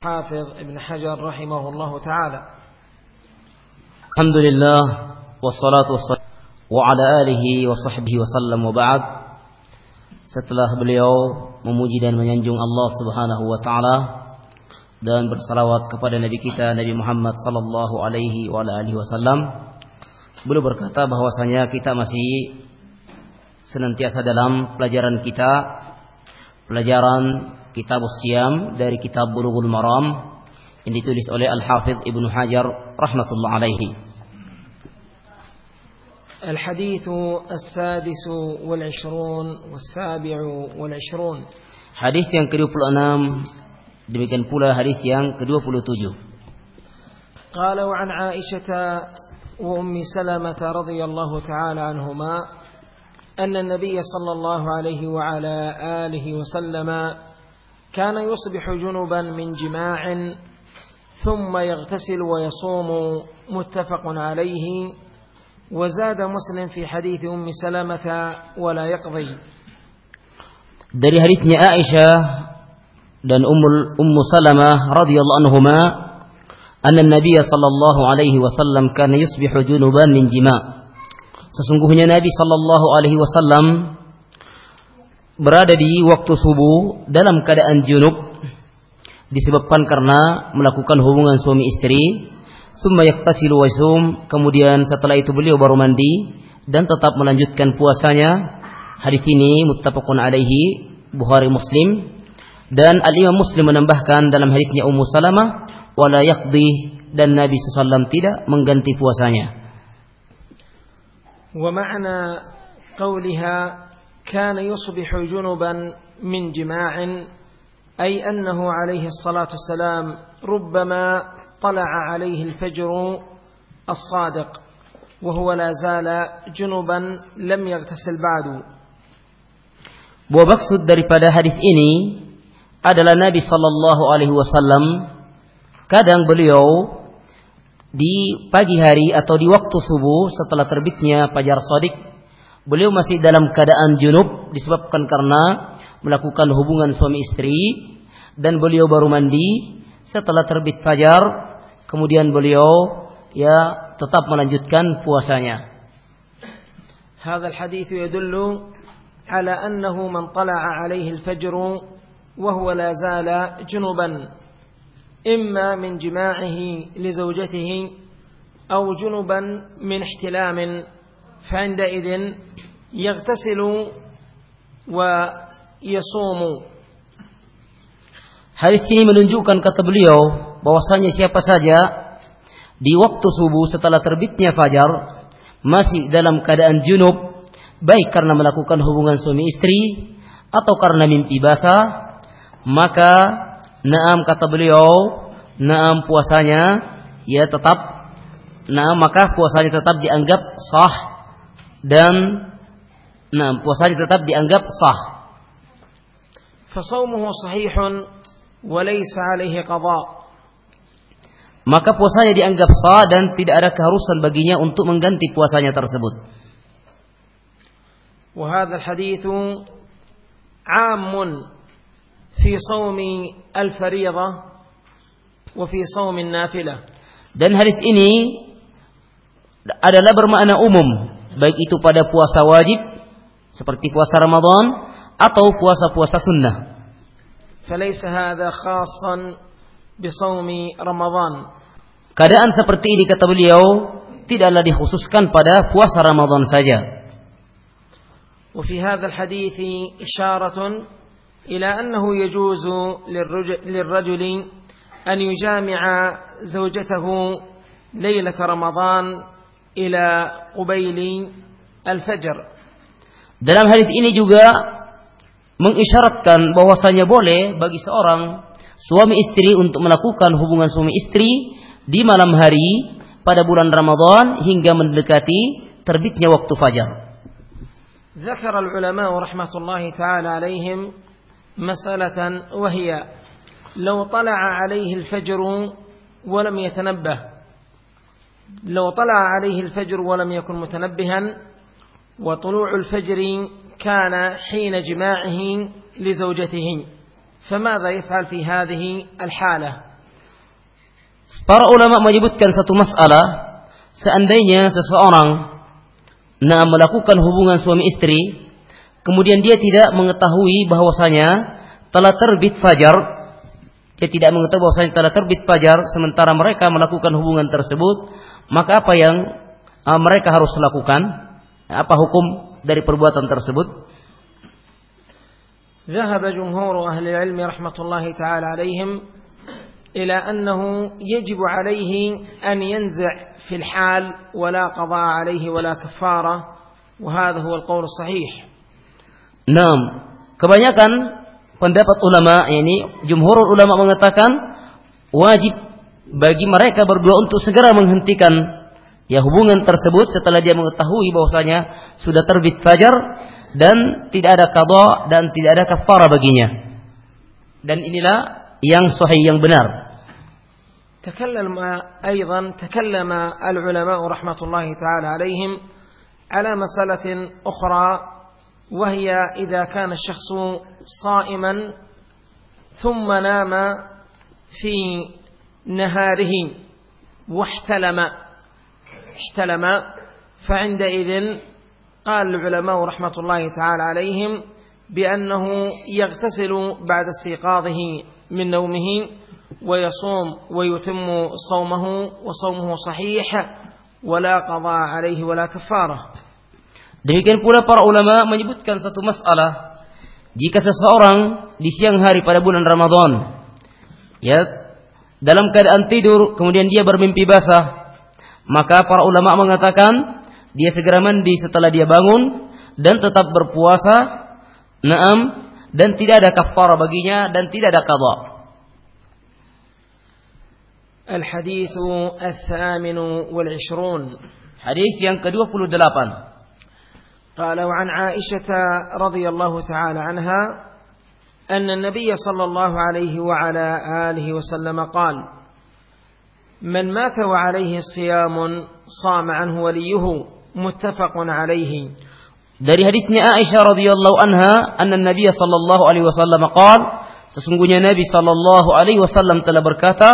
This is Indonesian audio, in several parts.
حافظ ابن حجر رحمه الله تعالى الحمد لله والصلاة والسلام وعلى آله وصحبه وسلم وبعد setelah beliau memuji dan menyanjung Allah Subhanahu wa taala dan bersalawat kepada nabi kita Nabi Muhammad sallallahu alaihi wa alihi wasallam beliau berkata bahwasanya kita masih senantiasa dalam pelajaran kita pelajaran kitab Siyam dari kitab Bulughul Maram yang ditulis oleh Al-Hafidh Ibnu Hajar rahmatullah alaihi. الحديث السادس والعشرون والسابع والعشرون Hadis yang ke-26 demikian pula hadis yang ke-27. قال وعن عائشة وأم سلمة رضي الله تعالى عنهما أن النبي صلى الله عليه وعلى آله وسلم كان يصبح جنبا من جماع ثم يغتسل ويصوم متفق عليه وزاد مسلم في حديث أم سلمة ولا يقضي Dari hadisnya Aisyah dan Ummul Ummu Salamah radhiyallahu anhuma anna Nabi sallallahu alaihi wasallam kana yusbihu junuban min jima. Sesungguhnya Nabi sallallahu alaihi wasallam berada di waktu subuh dalam keadaan junub. Disebabkan karena melakukan hubungan suami istri. Summa yaktasilu wa kemudian setelah itu beliau baru mandi dan tetap melanjutkan puasanya. Hadis ini muttafaqun alaihi Bukhari Muslim. Dan Al Imam Muslim menambahkan dalam hadisnya Ummu Salamah wala yaqdi dan Nabi sallallahu tidak mengganti puasanya. Wa ma'na qawliha كان يصبح جنبا من جماع أي أنه عليه الصلاة والسلام ربما طلع عليه الفجر الصادق وهو لا زال جنبا لم يغتسل بعد Bahwa maksud daripada hadis ini adalah Nabi Shallallahu Alaihi Wasallam kadang beliau di pagi hari atau di waktu subuh setelah terbitnya fajar sodik beliau masih dalam keadaan junub disebabkan karena melakukan hubungan suami istri dan beliau baru mandi setelah terbit fajar kemudian beliau ya tetap melanjutkan puasanya. هذا الحديث يدل على أنه من طلع عليه الفجر وهو لا زال جنبا إما من جماعه لزوجته أو جنبا من احتلام فعندئذ يغتسل ويصوم Hadis ini menunjukkan kata beliau bahwasanya siapa saja di waktu subuh setelah terbitnya fajar masih dalam keadaan junub baik karena melakukan hubungan suami istri atau karena mimpi basah maka naam kata beliau naam puasanya ya tetap naam maka puasanya tetap dianggap sah dan naam puasanya tetap dianggap sah فصومه صحيح وليس عليه قضاء maka puasanya dianggap sah dan tidak ada keharusan baginya untuk mengganti puasanya tersebut وهذا الحديث عام في صوم الفريضة وفي صوم النافلة dan hadis ini adalah bermakna umum baik itu pada puasa wajib seperti puasa Ramadan atau puasa-puasa sunnah فليس هذا خاصا بصوم رمضان keadaan seperti ini kata beliau tidaklah dikhususkan pada puasa Ramadan saja وفي هذا الحديث إشارة إلى أنه يجوز للرجل, للرجل أن يجامع زوجته ليلة رمضان إلى قبيل الفجر dalam hadis ini juga mengisyaratkan bahwasanya boleh bagi seorang suami istri untuk melakukan hubungan suami istri di malam hari pada bulan Ramadan hingga mendekati terbitnya waktu fajar. ذكر العلماء رحمة الله تعالى عليهم مسألة وهي لو طلع عليه الفجر ولم يتنبه لو طلع عليه الفجر ولم يكن متنبها وطلوع الفجر كان حين جماعه لزوجته فماذا يفعل في هذه الحالة Para ulama menyebutkan satu masalah, seandainya seseorang nah melakukan hubungan suami istri, kemudian dia tidak mengetahui bahwasanya telah terbit fajar, dia tidak mengetahui bahwasanya telah terbit fajar sementara mereka melakukan hubungan tersebut, maka apa yang uh, mereka harus lakukan? Apa hukum dari perbuatan tersebut? ذهب جمهور أهل العلم رحمة الله تعالى عليهم إلى أنه يجب عليه أن ينزع في الحال ولا قضاء عليه ولا كفارة وهذا هو القول الصحيح نعم kebanyakan pendapat ulama ini jumhur ulama mengatakan wajib bagi mereka berdua untuk segera menghentikan ya hubungan tersebut setelah dia mengetahui bahwasanya sudah terbit fajar dan tidak ada qada dan tidak ada kafara baginya. Dan inilah yang sahih yang benar. تكلم أيضا تكلم العلماء رحمة الله تعالى عليهم على مسألة أخرى وهي إذا كان الشخص صائما ثم نام في نهاره واحتلم. احتلم. فعندئذ قال العلماء رحمة الله تعالى عليهم بأنه يغتسل بعد استيقاظه من نومه ويصوم ويتم صومه وصومه صحيح ولا قضاء عليه ولا كفارة. Demikian pula para ulama menyebutkan satu masalah. Jika seseorang di siang hari pada bulan Ramadan ya dalam keadaan tidur kemudian dia bermimpi basah maka para ulama mengatakan dia segera mandi setelah dia bangun dan tetap berpuasa naam dan tidak ada kafara baginya dan tidak ada qada الحديث الثامن والعشرون حديث yang ke-28 قال وعن عائشة رضي الله تعالى عنها أن النبي صلى الله عليه وعلى آله وسلم قال من مات وعليه صيام صام عنه وليه متفق عليه Dari hadisnya Aisyah radhiyallahu anha, anna Nabi sallallahu alaihi wasallam qaal, sesungguhnya Nabi sallallahu alaihi wasallam telah berkata,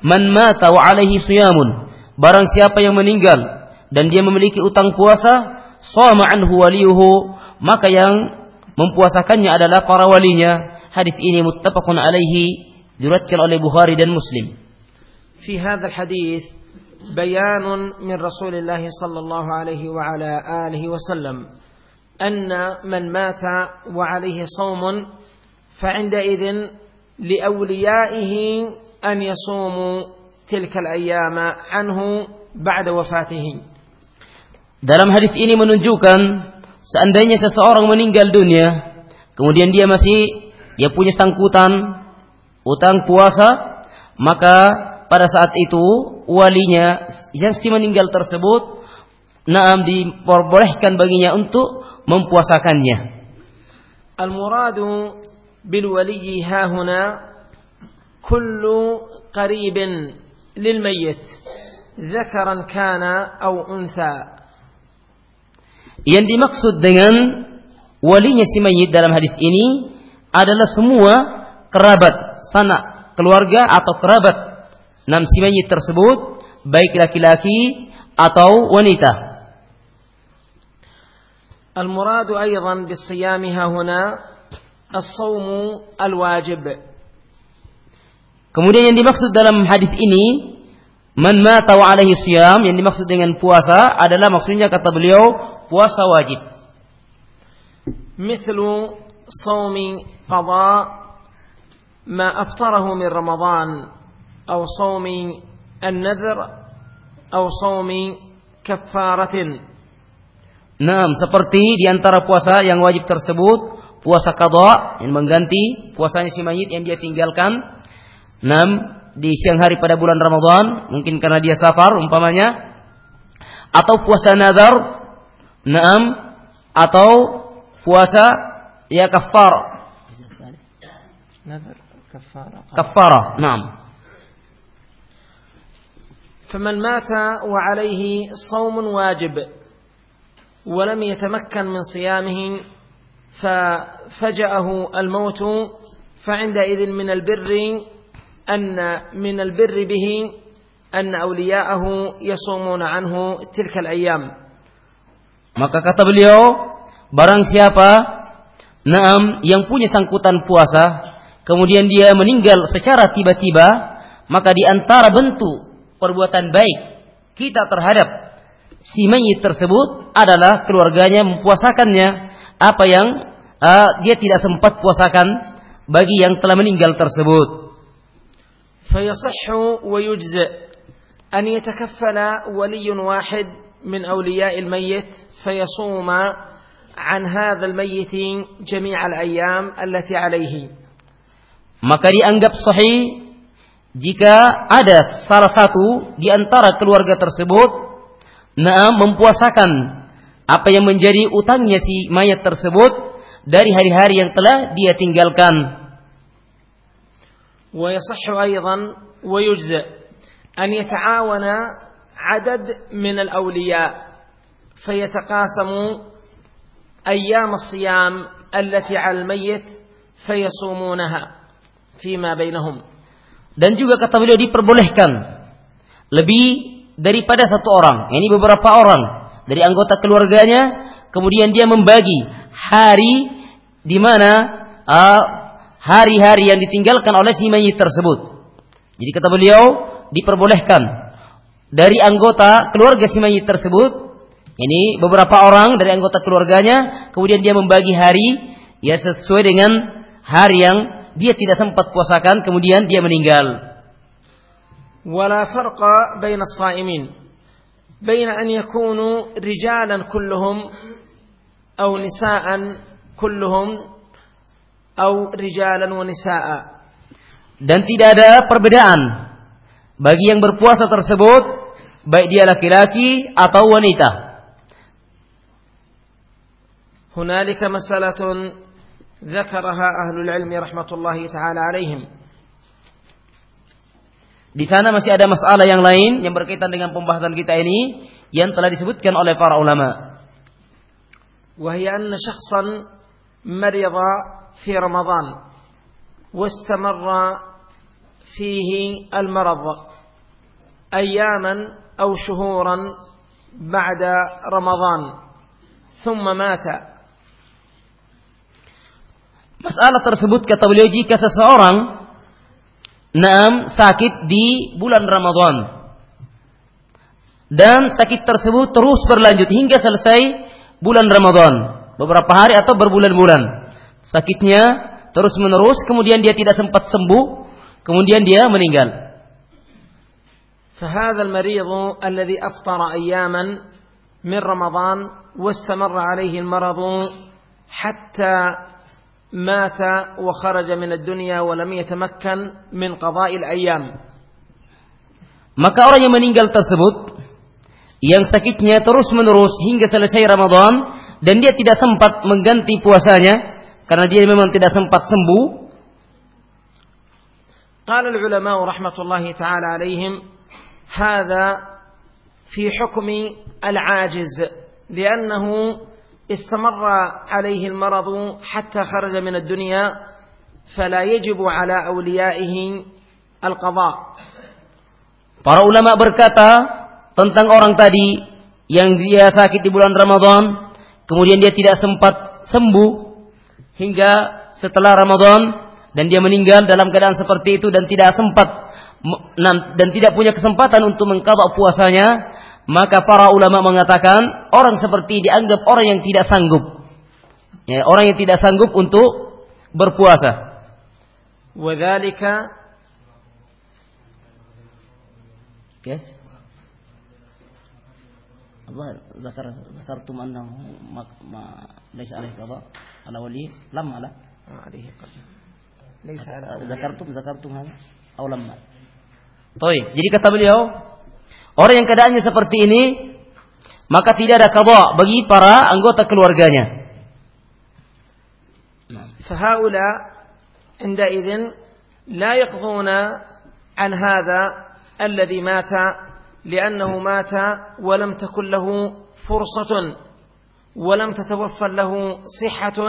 Man mata wa alaihi siyamun. Barang siapa yang meninggal dan dia memiliki utang puasa, sama anhu waliyuhu, maka yang mempuasakannya adalah para walinya. Hadis ini muttafaqun alaihi diriwayatkan oleh Bukhari dan Muslim. في هذا الحديث بيان من رسول الله صلى الله عليه وعلى آله وسلم أن من مات وعليه صوم فعندئذ لأوليائه أن يصوموا تلك الأيام عنه بعد وفاته Dalam hadis ini menunjukkan seandainya seseorang meninggal dunia, kemudian dia masih dia punya sangkutan utang puasa, maka pada saat itu walinya yang si meninggal tersebut naam diperbolehkan baginya untuk mempuasakannya. Al-muradu bil waliyi hahuna kullu qaribin lil mayyit dzakaran kana aw untha. Yang dimaksud dengan walinya si mayit dalam hadis ini adalah semua kerabat sanak keluarga atau kerabat nam si mayit tersebut baik laki-laki atau wanita المراد أيضا بالصيام ها هنا الصوم الواجب Kemudian yang dimaksud dalam hadis ini man mata wa alaihi siyam yang dimaksud dengan puasa adalah maksudnya kata beliau puasa wajib. مثل صوم قضاء ما أفطره من رمضان أو صوم النذر أو صوم كفارة Nah, seperti di antara puasa yang wajib tersebut, puasa qada yang mengganti puasanya si mayit yang dia tinggalkan Enam di siang hari pada bulan Ramadan, mungkin karena dia safar umpamanya, atau puasa nazar, enam atau puasa ya kafar. Kafara, enam. فمن مات وعليه صوم واجب ولم يتمكن من صيامه ففجأه الموت فعندئذ من البر أن من البر به أن أولياءه يصومون عنه تلك الأيام maka kata beliau barang siapa naam yang punya sangkutan puasa kemudian dia meninggal secara tiba-tiba maka di antara bentuk perbuatan baik kita terhadap si mayit tersebut adalah keluarganya mempuasakannya apa yang uh, dia tidak sempat puasakan bagi yang telah meninggal tersebut. فيصح ويجزئ أن يتكفل ولي واحد من أولياء الميت فيصوم عن هذا الميت جميع الأيام التي عليه. Maka dianggap sahih jika ada salah satu di antara keluarga tersebut nah mempuasakan apa yang menjadi utangnya si mayat tersebut dari hari-hari yang telah dia tinggalkan. ويصح أيضا ويجزئ أن يتعاون عدد من الأولياء فيتقاسموا أيام الصيام التي على الميت فيصومونها فيما بينهم dan juga kata beliau diperbolehkan lebih daripada satu orang ini beberapa orang dari anggota keluarganya kemudian dia membagi hari di mana uh, hari-hari yang ditinggalkan oleh si mayit tersebut. Jadi kata beliau diperbolehkan dari anggota keluarga si mayit tersebut ini beberapa orang dari anggota keluarganya kemudian dia membagi hari ya sesuai dengan hari yang dia tidak sempat puasakan kemudian dia meninggal. ولا فرق بين الصائمين بين أن يكونوا رجالا كلهم أو نساء كلهم أو رجالا ونساء dan tidak ada perbedaan bagi yang berpuasa tersebut baik dia laki-laki atau wanita هنالك مسألة ذكرها أهل العلم رحمة الله تعالى عليهم Di sana masih ada masalah yang lain yang berkaitan dengan pembahasan kita ini yang telah disebutkan oleh para ulama. وهي أن شخصا مرض في رمضان واستمر فيه المرض أياما أو شهورا بعد رمضان ثم مات Masalah tersebut kata beliau jika seseorang naam sakit di bulan Ramadan dan sakit tersebut terus berlanjut hingga selesai bulan Ramadan beberapa hari atau berbulan-bulan sakitnya terus menerus kemudian dia tidak sempat sembuh kemudian dia meninggal فهذا المريض الذي أفطر أياما من رمضان واستمر عليه المرض حتى مات وخرج من الدنيا ولم يتمكن من قضاء الأيام maka orang yang meninggal tersebut yang sakitnya terus menerus hingga selesai Ramadan dan dia tidak sempat mengganti puasanya karena dia memang tidak sempat sembuh. قال العلماء رحمة الله تعالى عليهم هذا في حكم العاجز لأنه استمر عليه المرض حتى خرج من الدنيا فلا يجب على أوليائه القضاء Para ulama berkata tentang orang tadi yang dia sakit di bulan Ramadan, kemudian dia tidak sempat sembuh, hingga setelah Ramadan dan dia meninggal dalam keadaan seperti itu dan tidak sempat dan tidak punya kesempatan untuk mengkadok puasanya, maka para ulama mengatakan orang seperti dianggap orang yang tidak sanggup. Ya, orang yang tidak sanggup untuk berpuasa. وذلك كيف؟ الله ذكر ذكرتم انه ما, ما ليس عليه قضاء على ولي لما لا عليه قضاء ليس على ذكرتم ذكرتم هذا أو لما طيب jadi kata beliau orang yang keadaannya seperti ini maka tidak ada qada bagi para anggota keluarganya فهؤلاء عندئذ لا يقضون عن هذا الذي مات لأنه مات ولم تكن له فرصة ولم تتوفر له صحة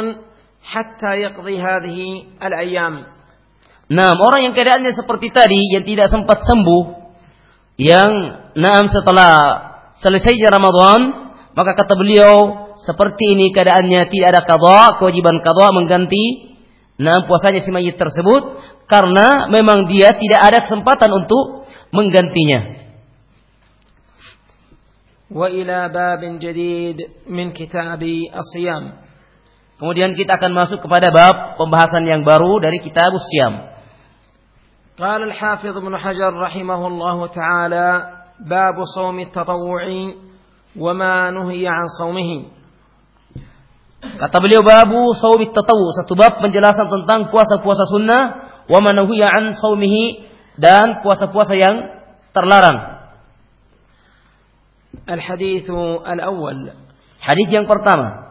حتى يقضي هذه الأيام Nah, orang yang keadaannya seperti tadi yang tidak sempat sembuh, yang naam setelah selesai selesainya Ramadan maka kata beliau seperti ini keadaannya tidak ada qadha kewajiban qadha mengganti naam puasanya si mayit tersebut karena memang dia tidak ada kesempatan untuk menggantinya wa ila babin jadid min kitab asyam. kemudian kita akan masuk kepada bab pembahasan yang baru dari kitab as قال الحافظ ابن حجر رحمه الله تعالى باب صوم التطوع وما نهي عن صومه Kata beliau babu saumi tatawu, satu bab penjelasan tentang puasa-puasa sunnah wa manuhiya an saumihi dan puasa-puasa yang terlarang. الحديث الأول Hadis yang pertama.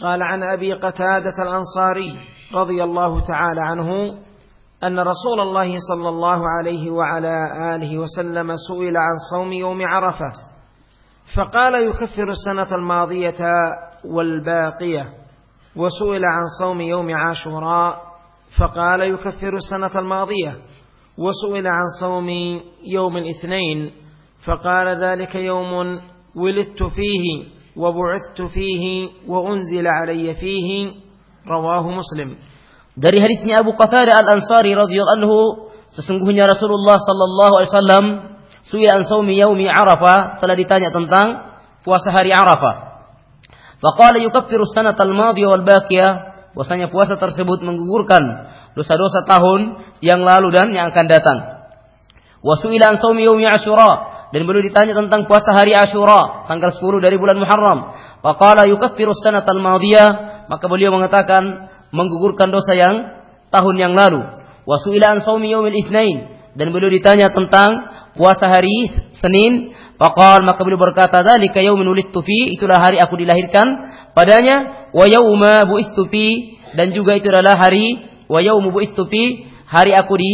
قال عن أبي قتادة الأنصاري رضي الله تعالى عنه أن رسول الله صلى الله عليه وعلى آله وسلم سئل عن صوم يوم عرفة فقال يكفر السنة الماضية والباقية. وسئل عن صوم يوم عاشوراء فقال يكفر السنة الماضية. وسئل عن صوم يوم الاثنين فقال ذلك يوم ولدت فيه وبعثت فيه وأنزل علي فيه رواه مسلم. Dari hadisnya Abu Qatadah Al-Ansari radhiyallahu anhu, sesungguhnya Rasulullah sallallahu alaihi wasallam suya an saumi yaumi Arafah telah ditanya tentang puasa hari Arafah. Faqala yukaffiru sanata al-madiyah wal baqiyah, bahwasanya puasa tersebut menggugurkan dosa-dosa tahun yang lalu dan yang akan datang. Wa su'ila an saumi yaumi Asyura dan beliau ditanya tentang puasa hari Asyura tanggal 10 dari bulan Muharram. Faqala yukaffiru sanata al-madiyah, maka beliau mengatakan menggugurkan dosa yang tahun yang lalu. Wasuila an saumi yaumil itsnain. Dan beliau ditanya tentang puasa hari Senin, faqal maka beliau berkata dzalika yaumun menulis fi. Itulah hari aku dilahirkan padanya. Wa yauma buistu fi. Dan juga itu adalah hari wa yaumu buistu fi. Hari aku di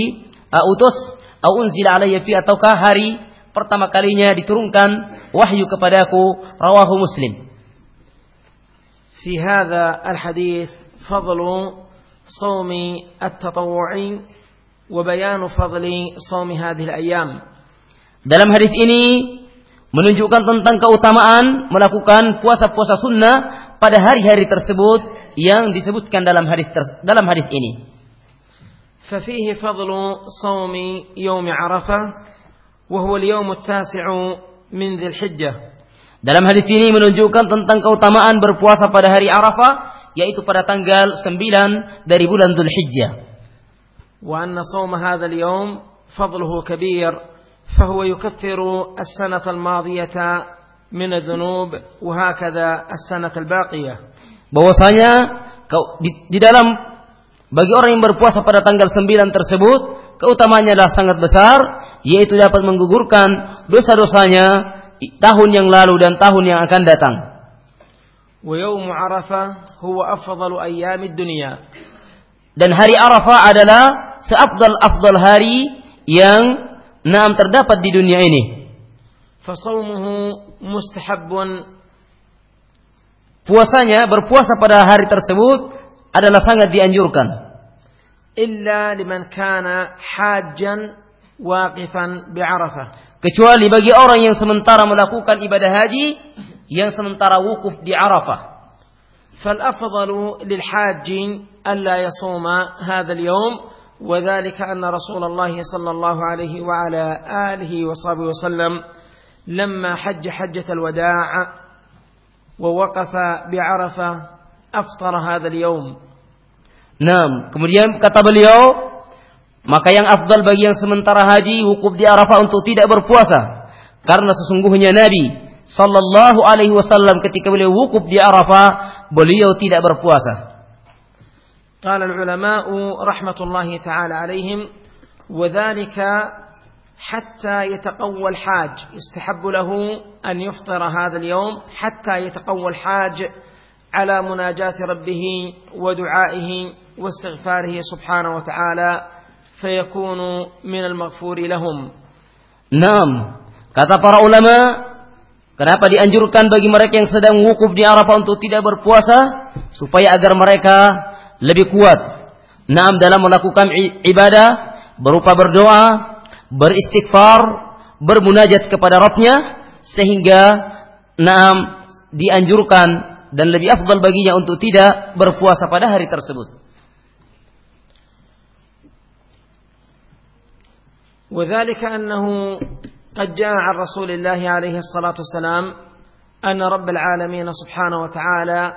uh, utus. Au unzila alayya ataukah hari pertama kalinya diturunkan wahyu kepadaku rawahu muslim. Fi al hadis فضل صوم التطوع وبيان فضل صوم هذه الأيام Dalam hadis ini menunjukkan tentang keutamaan melakukan puasa-puasa sunnah pada hari-hari tersebut yang disebutkan dalam hadis dalam hadis ini. ففيه فضل صوم يوم عرفة وهو اليوم التاسع من ذي الحجة Dalam hadis ini menunjukkan tentang keutamaan berpuasa pada hari Arafah yaitu pada tanggal 9 dari bulan Dzulhijjah. وأن صوم هذا اليوم فضله كبير فهو يكفر السنة الماضية من الذنوب وهكذا السنة الباقية Bahwasanya kau- di, di dalam bagi orang yang berpuasa pada tanggal 9 tersebut keutamaannya adalah sangat besar yaitu dapat menggugurkan dosa-dosanya i- tahun yang lalu dan tahun yang akan datang. ويوم عرفة هو أفضل أيام الدنيا Dan hari Arafah adalah seafdal-afdal hari yang naam terdapat di dunia ini. فصومه مستحب Puasanya berpuasa pada hari tersebut adalah sangat dianjurkan. إلا لمن كان حاجا واقفا بعرفة Kecuali bagi orang yang sementara melakukan ibadah haji yang sementara wukuf di Arafah. فالأفضل للحاج ألا يصوم هذا اليوم وذلك أن رسول الله صلى الله عليه وعلى آله وصحبه وسلم لما حج حجة الوداع ووقف بعرفة أفطر هذا اليوم Nah, kemudian kata beliau, maka yang afdal bagi yang sementara haji wukuf di Arafah untuk tidak berpuasa. Karena sesungguhnya Nabi sallallahu alaihi wasallam ketika beliau wukuf di Arafah, beliau tidak berpuasa. قال العلماء رحمة الله تعالى عليهم وذلك حتى يتقوى الحاج يستحب له أن يفطر هذا اليوم حتى يتقوى الحاج على مناجاة ربه ودعائه واستغفاره سبحانه وتعالى فيكون من المغفور لهم Naam, kata para ulama, kenapa dianjurkan bagi mereka yang sedang wukuf di Arafah untuk tidak berpuasa supaya agar mereka lebih kuat. Naam dalam melakukan i- ibadah berupa berdoa beristighfar, bermunajat kepada Rabbnya sehingga naam dianjurkan dan lebih afdal baginya untuk tidak berpuasa pada hari tersebut. وذلك أنه قد جاء عن رسول الله عليه الصلاة والسلام أن رب العالمين سبحانه وتعالى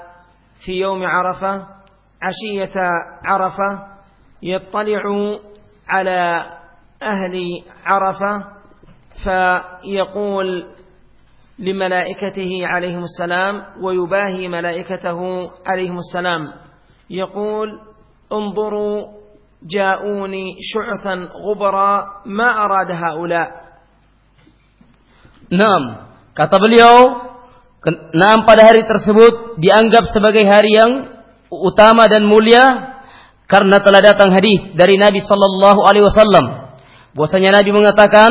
في يوم عرفة عشية عرفة يطلع على أهل عرفة فيقول لملائكته عليهم السلام ويباهي ملائكته عليهم السلام. يقول انظروا جاءوني شعثا غبرا ما أراد هؤلاء؟ Enam. Kata beliau, enam pada hari tersebut dianggap sebagai hari yang utama dan mulia karena telah datang hadis dari Nabi Sallallahu Alaihi Wasallam. Bahwasanya Nabi mengatakan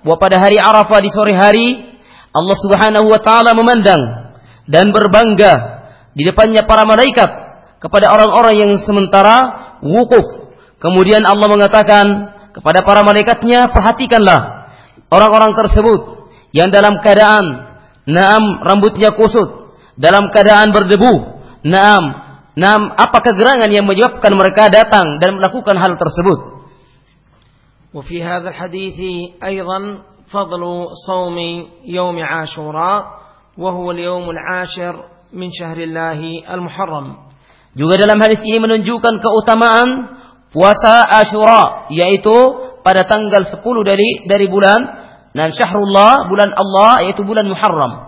bahwa pada hari Arafah di sore hari Allah Subhanahu Wa Taala memandang dan berbangga di depannya para malaikat kepada orang-orang yang sementara wukuf. Kemudian Allah mengatakan kepada para malaikatnya, perhatikanlah orang-orang tersebut yang dalam keadaan naam rambutnya kusut, dalam keadaan berdebu, naam naam apa kegerangan yang menyebabkan mereka datang dan melakukan hal tersebut. وفي هذا الحديث أيضا فضل صوم يوم عاشوراء وهو اليوم العاشر من شهر الله المحرم Juga dalam hadis ini menunjukkan keutamaan puasa Ashura yaitu pada tanggal 10 dari dari bulan dan syahrullah bulan Allah yaitu bulan Muharram.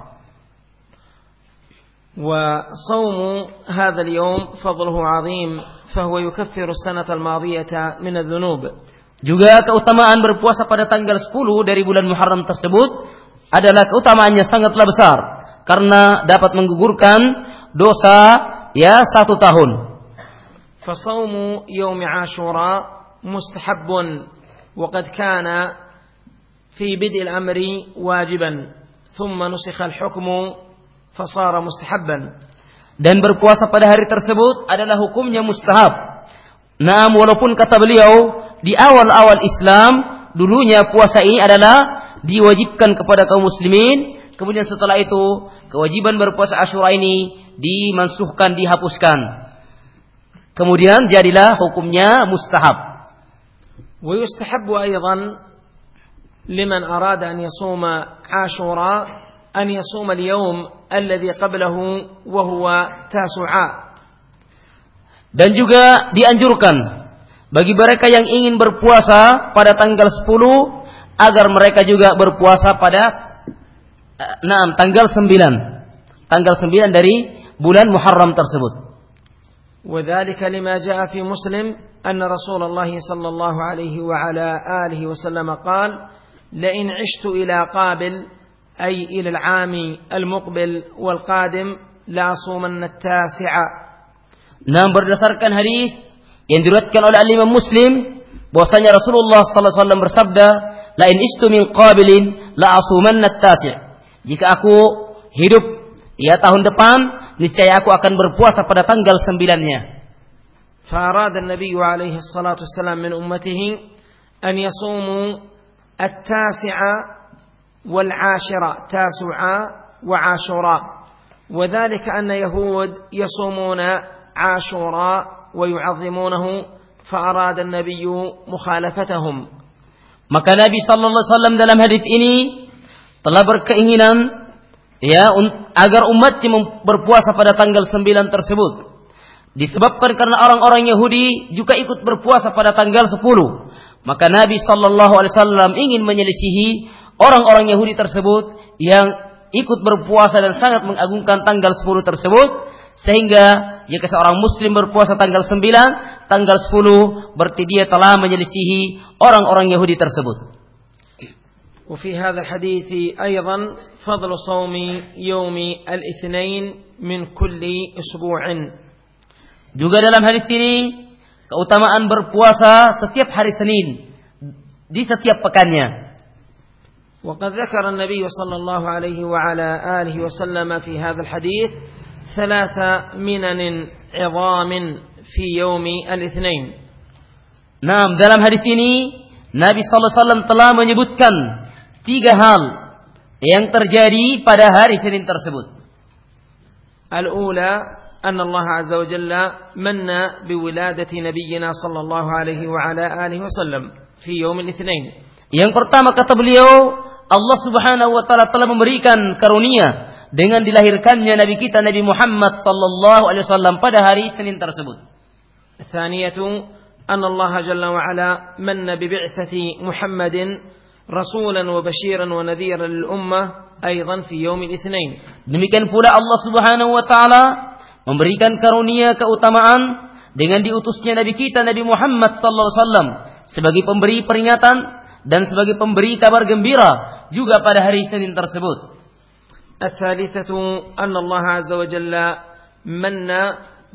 وصوم هذا اليوم فضله عظيم فهو يكفر السنة الماضية من الذنوب Juga keutamaan berpuasa pada tanggal 10 dari bulan Muharram tersebut adalah keutamaannya sangatlah besar karena dapat menggugurkan dosa ya satu tahun. فصوم يوم عاشوراء مستحب وقد كان في بدء الأمر واجبا ثم نسخ الحكم فصار مستحبا Dan berpuasa pada hari tersebut adalah hukumnya mustahab. Nah, walaupun kata beliau di awal-awal Islam dulunya puasa ini adalah diwajibkan kepada kaum muslimin, kemudian setelah itu kewajiban berpuasa Asyura ini dimansuhkan, dihapuskan. Kemudian jadilah hukumnya mustahab. ويستحب أيضا لمن أراد أن يصوم عاشوراء أن يصوم اليوم الذي قبله وهو تاسعاء Dan juga dianjurkan bagi mereka yang ingin berpuasa pada tanggal 10 agar mereka juga berpuasa pada nah, tanggal 9. Tanggal 9 dari bulan Muharram tersebut. وذلك لما جاء في مسلم أن رسول الله صلى الله عليه وعلى آله وسلم قال لئن عشت إلى قابل أي إلى العام المقبل والقادم لأصومن التاسع Nah berdasarkan hadis yang diriwayatkan oleh Imam Muslim bahwasanya Rasulullah sallallahu alaihi wasallam bersabda, "La in istu min qabilin la asumanna tasi'." Jika aku hidup ya tahun depan, niscaya aku akan berpuasa pada tanggal sembilannya. فأراد النبي عليه الصلاة والسلام من أمته أن يصوموا التاسع والعاشرة تاسعا وعاشوراء وذلك أن يهود يصومون عاشوراء ويعظمونه فأراد النبي مخالفتهم Maka Nabi sallallahu alaihi wasallam dalam hadis ini telah berkeinginan ya agar umatnya berpuasa pada tanggal 9 tersebut. Disebabkan karena orang-orang Yahudi juga ikut berpuasa pada tanggal 10. Maka Nabi sallallahu alaihi wasallam ingin menyelisihi orang-orang Yahudi tersebut yang ikut berpuasa dan sangat mengagungkan tanggal 10 tersebut sehingga jika seorang muslim berpuasa tanggal 9, tanggal 10 berarti dia telah menyelisihi orang-orang Yahudi tersebut. وفي هذا الحديث أيضا فضل صوم يوم الاثنين من كل أسبوع Juga dalam hadis ini keutamaan berpuasa setiap hari Senin di setiap pekannya. وقد ذكر النبي صلى الله عليه وعلى آله وسلم في هذا الحديث ثلاث منن عظام في يوم الاثنين Nah, dalam hadis ini Nabi sallallahu alaihi wasallam telah menyebutkan tiga hal yang terjadi pada hari Senin tersebut. الأولى أن الله عز وجل من بولادة نبينا صلى الله عليه وعلى آله وسلم في يوم الاثنين Yang pertama kata beliau, Allah Subhanahu wa taala telah memberikan karunia dengan dilahirkannya nabi kita Nabi Muhammad sallallahu alaihi wasallam pada hari Senin tersebut. الثانية أن الله جل وعلا من ببعثة محمد رسولا وبشيرا ونذيرا للأمة أيضا في يوم الاثنين Demikian pula Allah Subhanahu wa taala memberikan karunia keutamaan dengan diutusnya nabi kita Nabi Muhammad sallallahu alaihi wasallam sebagai pemberi peringatan dan sebagai pemberi kabar gembira juga pada hari Senin tersebut. الثالثة أن الله عز وجل من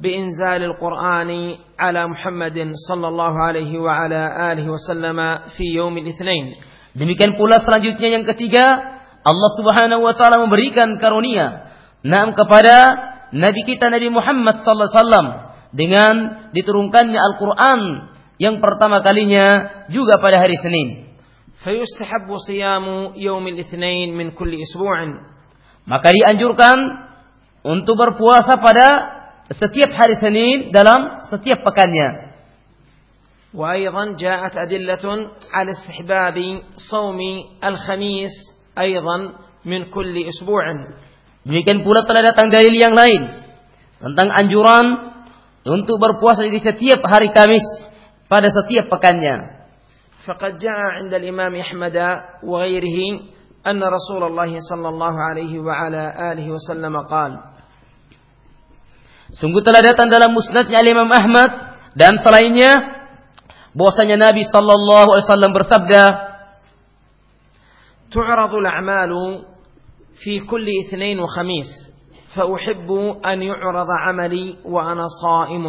بإنزال القرآن على محمد صلى الله عليه وعلى آله وسلم في يوم الاثنين Demikian pula selanjutnya yang ketiga, Allah Subhanahu wa taala memberikan karunia naam kepada nabi kita Nabi Muhammad sallallahu alaihi wasallam dengan diturunkannya Al-Qur'an yang pertama kalinya juga pada hari Senin. فيستحب صيام يوم الاثنين من كل أسبوع Maka dianjurkan untuk berpuasa pada setiap hari Senin dalam setiap pekannya. وأيضا جاءت أدلة على استحباب صوم الخميس أيضا من كل أسبوع Demikian pula telah datang dalil yang lain tentang anjuran untuk berpuasa di setiap hari Kamis pada setiap pekannya. فقد جاء عند الإمام أحمد وغيره أن رسول الله صلى الله عليه وعلى آله وسلم قال Sungguh telah datang dalam musnadnya Imam Ahmad dan selainnya bahwasanya Nabi sallallahu alaihi wasallam bersabda تعرض الأعمال في كل اثنين وخميس فأحب أن يعرض عملي وأنا صائم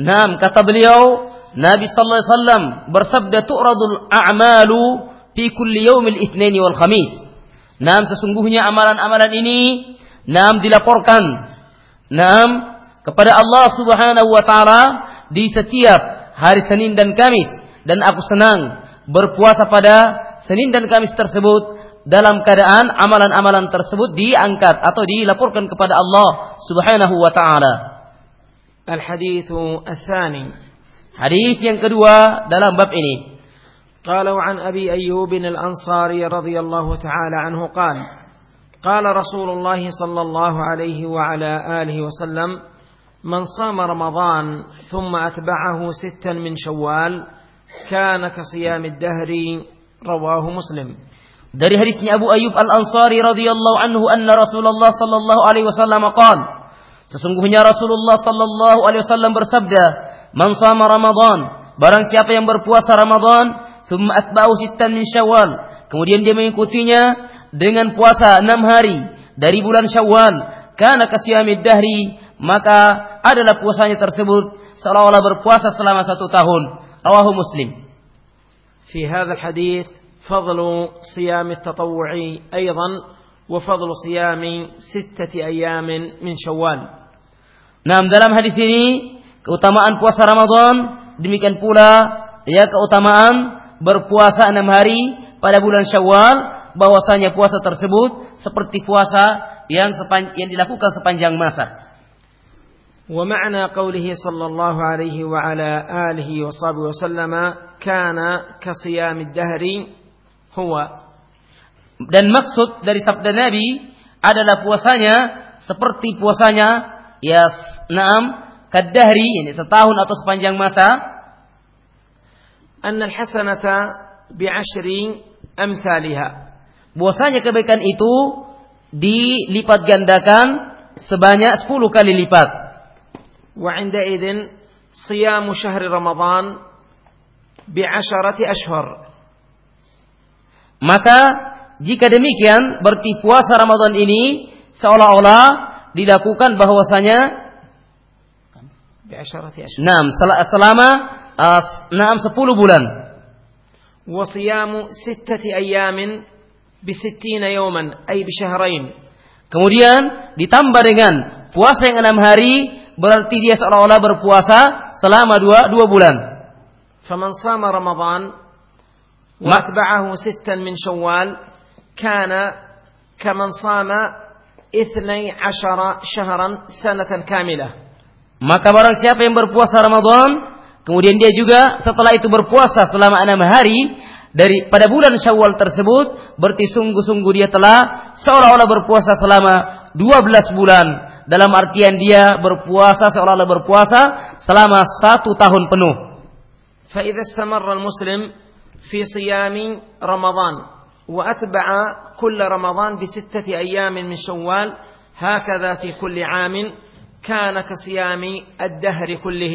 Naam kata beliau Nabi sallallahu alaihi wasallam bersabda tu'radul a'malu fi kulli yaumil itsnaini wal khamis. Naam sesungguhnya amalan-amalan ini naam dilaporkan naam kepada Allah Subhanahu wa taala di setiap hari Senin dan Kamis dan aku senang berpuasa pada Senin dan Kamis tersebut dalam keadaan amalan-amalan tersebut diangkat atau dilaporkan kepada Allah Subhanahu wa taala. الحديث الثاني Hadis yang kedua dalam bab ini. قالوا عن أبي أيوب الأنصاري رضي الله تعالى عنه قال قال رسول الله صلى الله عليه وعلى آله وسلم من صام رمضان ثم أتبعه ستا من شوال كان كصيام الدهر رواه مسلم Dari hadisnya Abu Ayyub Al-Ansari radhiyallahu anhu anna Rasulullah sallallahu alaihi wasallam qaal Sesungguhnya Rasulullah sallallahu alaihi wasallam bersabda, "Man shama Ramadan, barang siapa yang berpuasa Ramadan, thumma atba'u sittan min Syawal." Kemudian dia mengikutinya dengan puasa enam hari dari bulan Syawal, karena kasyamid dahri, maka adalah puasanya tersebut seolah-olah berpuasa selama satu tahun. Rawahu Muslim. Fi hadzal al-hadits فضل صيام التطوع أيضا وفضل صيام ستة أيام من شوال Nah, dalam hadis ini keutamaan puasa Ramadan, demikian pula ya keutamaan berpuasa enam hari pada bulan Syawal, bahwasanya puasa tersebut seperti puasa yang sepan, yang dilakukan sepanjang masa. ومعنى قوله صلى الله عليه وعلى آله وصحبه وسلم كان كصيام الدهر huwa. Dan maksud dari sabda Nabi adalah puasanya seperti puasanya ya naam kadahri ini setahun atau sepanjang masa. An al-hasanata bi'ashri amsalha. puasanya kebaikan itu dilipat gandakan sebanyak 10 kali lipat. Wa 'inda idin siyamu syahri Ramadan bi'asharati ashhar. Maka jika demikian berarti puasa Ramadan ini seolah-olah dilakukan bahwasanya بعشرة أشهر enam sel- selama uh, enam sepuluh bulan. وصيام ستة أيام بستين يوما أي بشهرين Kemudian ditambah dengan puasa yang enam hari berarti dia seolah-olah berpuasa selama dua dua bulan. فمن صام رمضان وأتبعه ستا من شوال كان كمن صام اثني عشر شهرا سنة كاملة Maka barang siapa yang berpuasa Ramadan, kemudian dia juga setelah itu berpuasa selama enam hari dari pada bulan Syawal tersebut, berarti sungguh-sungguh dia telah seolah-olah berpuasa selama 12 bulan. Dalam artian dia berpuasa seolah-olah berpuasa selama satu tahun penuh. فإذا استمر المسلم في صيام رمضان وأتبع كل رمضان بستة أيام من شوال هكذا في كل عام كان كصيام الدهر كله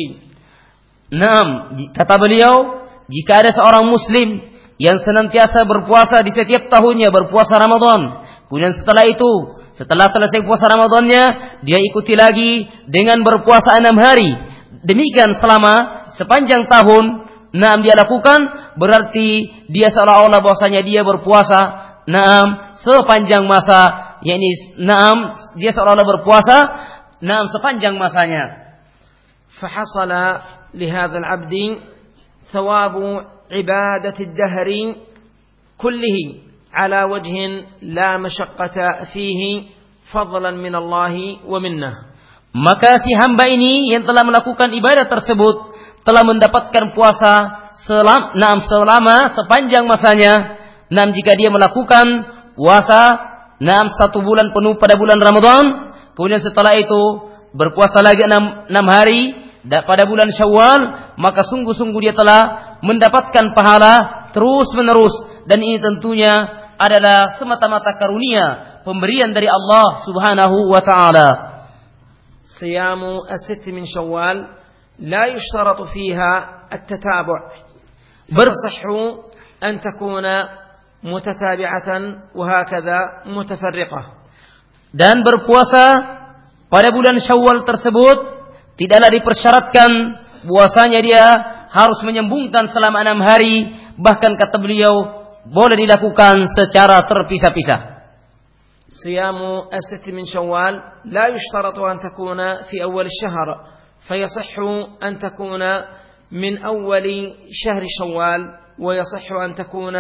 Naam, kata beliau, jika ada seorang muslim yang senantiasa berpuasa di setiap tahunnya berpuasa Ramadan, kemudian setelah itu, setelah selesai puasa Ramadannya, dia ikuti lagi dengan berpuasa enam hari. Demikian selama sepanjang tahun, naam dia lakukan, berarti dia seolah-olah bahwasanya dia berpuasa, naam sepanjang masa, yakni naam dia seolah-olah berpuasa, naam sepanjang masanya. فحصل لهذا العبد ثواب عبادة الدهر كله على وجه لا مشقة فيه فضلا من الله ومنه Maka si hamba ini yang telah melakukan ibadah tersebut telah mendapatkan puasa selam, enam selama sepanjang masanya. Enam jika dia melakukan puasa enam satu bulan penuh pada bulan Ramadan. Kemudian setelah itu berpuasa lagi enam, enam hari pada bulan Syawal. Maka sungguh-sungguh dia telah mendapatkan pahala terus menerus. Dan ini tentunya adalah semata-mata karunia pemberian dari Allah subhanahu wa ta'ala. Siyamu asit min syawal لا يشترط فيها التتابع فتصح أن تكون متتابعة وهكذا متفرقة Dan berpuasa pada bulan Syawal tersebut tidaklah dipersyaratkan puasanya dia harus menyambungkan selama enam hari bahkan kata beliau boleh dilakukan secara terpisah-pisah. صيام الست من شوال لا يشترط أن تكون في أول الشهر فيصح أن تكون من أول شهر شوال ويصح أن تكون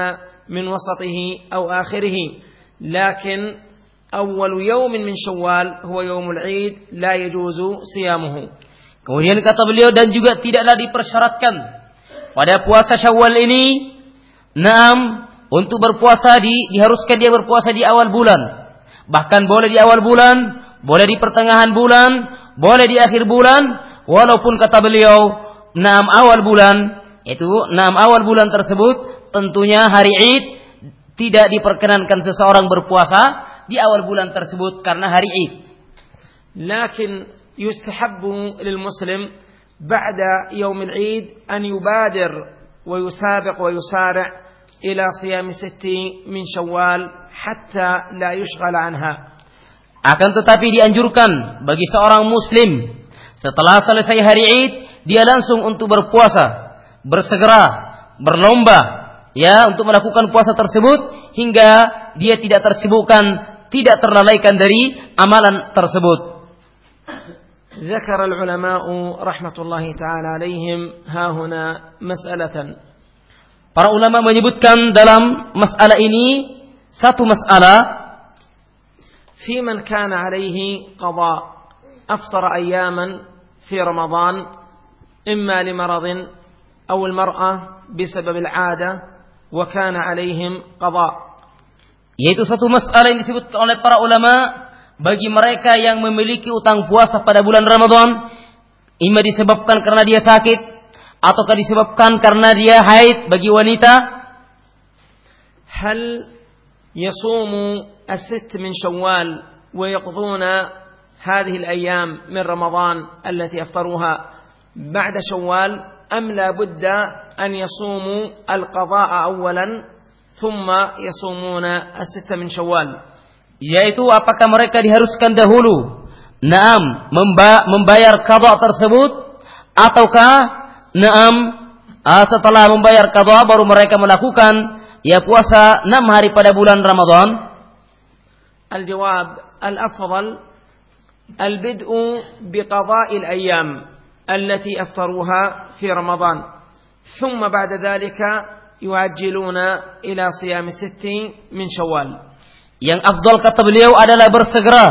من وسطه أو آخره لكن أول يوم من شوال هو يوم العيد لا يجوز صيامه Kemudian kata beliau dan juga tidaklah dipersyaratkan pada puasa Syawal ini enam untuk berpuasa di diharuskan dia berpuasa di awal bulan. Bahkan boleh di awal bulan, boleh di pertengahan bulan, boleh di akhir bulan, walaupun kata beliau enam awal bulan, itu enam awal bulan tersebut tentunya hari Id tidak diperkenankan seseorang berpuasa di awal bulan tersebut karena hari Id. لكن يستحب للمسلم بعد يوم العيد أن يبادر ويسابق ويسارع إلى صيام ست من شوال حتى لا يشغل عنها Akan tetapi dianjurkan bagi seorang muslim setelah selesai hari Id dia langsung untuk berpuasa, bersegera, berlomba ya untuk melakukan puasa tersebut hingga dia tidak tersibukkan, tidak terlalaikan dari amalan tersebut. ذكر العلماء رحمة الله تعالى عليهم ها هنا مسألة Para ulama menyebutkan dalam masalah ini satu masalah في من كان عليه قضاء أفطر أياما في رمضان إما لمرض أو المرأة بسبب العادة وكان عليهم قضاء yaitu satu masalah yang disebut oleh para ulama bagi mereka yang memiliki utang puasa pada bulan Ramadan ima disebabkan karena dia sakit ataukah disebabkan karena dia haid bagi wanita هل يصوم الست من شوال ويقضون هذه الأيام من رمضان التي أفطروها بعد شوال أم لا بد أن يصوموا القضاء أولا ثم يصومون الست من شوال yaitu apakah mereka diharuskan dahulu naam memba membayar qada tersebut ataukah naam ah, setelah membayar qada baru mereka melakukan ya puasa 6 hari pada bulan Ramadan الجواب الأفضل البدء بقضاء الأيام التي أفطروها في رمضان ثم بعد ذلك يعجلون إلى صيام ست من شوال Yang afdal kata beliau adalah bersegera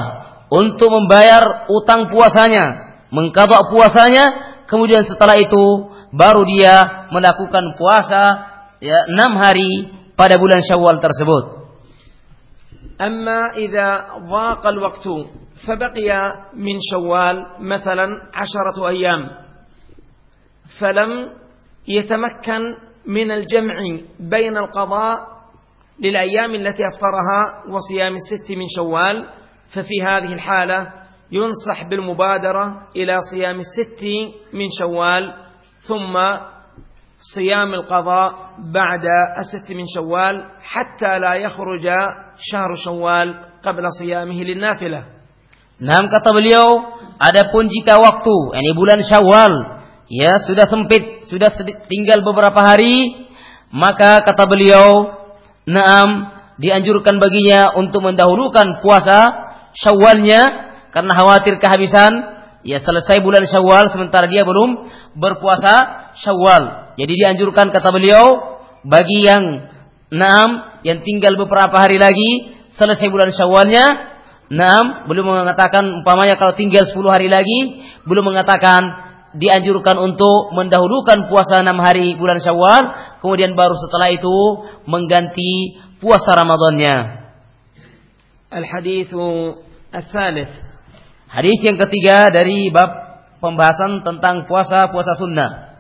untuk membayar utang puasanya, mengkodok puasanya, kemudian setelah itu baru dia melakukan puasa ya enam hari pada bulan Syawal tersebut. أما إذا ضاق الوقت فبقي من شوال مثلا عشرة أيام فلم يتمكن من الجمع بين القضاء للأيام التي أفطرها وصيام الست من شوال ففي هذه الحالة ينصح بالمبادرة إلى صيام الست من شوال ثم صيام القضاء بعد الست من شوال حتى لا يخرج شهر شوال قبل صيامه للنافلة. Nah kata beliau, adapun jika waktu, ini bulan Syawal, ya sudah sempit, sudah tinggal beberapa hari, maka kata beliau, naam dianjurkan baginya untuk mendahulukan puasa Syawalnya karena khawatir kehabisan, ya selesai bulan Syawal sementara dia belum berpuasa Syawal. Jadi dianjurkan kata beliau bagi yang naam yang tinggal beberapa hari lagi selesai bulan Syawalnya, naam belum mengatakan umpamanya kalau tinggal 10 hari lagi belum mengatakan dianjurkan untuk mendahulukan puasa 6 hari bulan Syawal, kemudian baru setelah itu mengganti puasa Ramadannya. الحديث الثالث Hadis yang ketiga dari bab pembahasan tentang puasa puasa sunnah.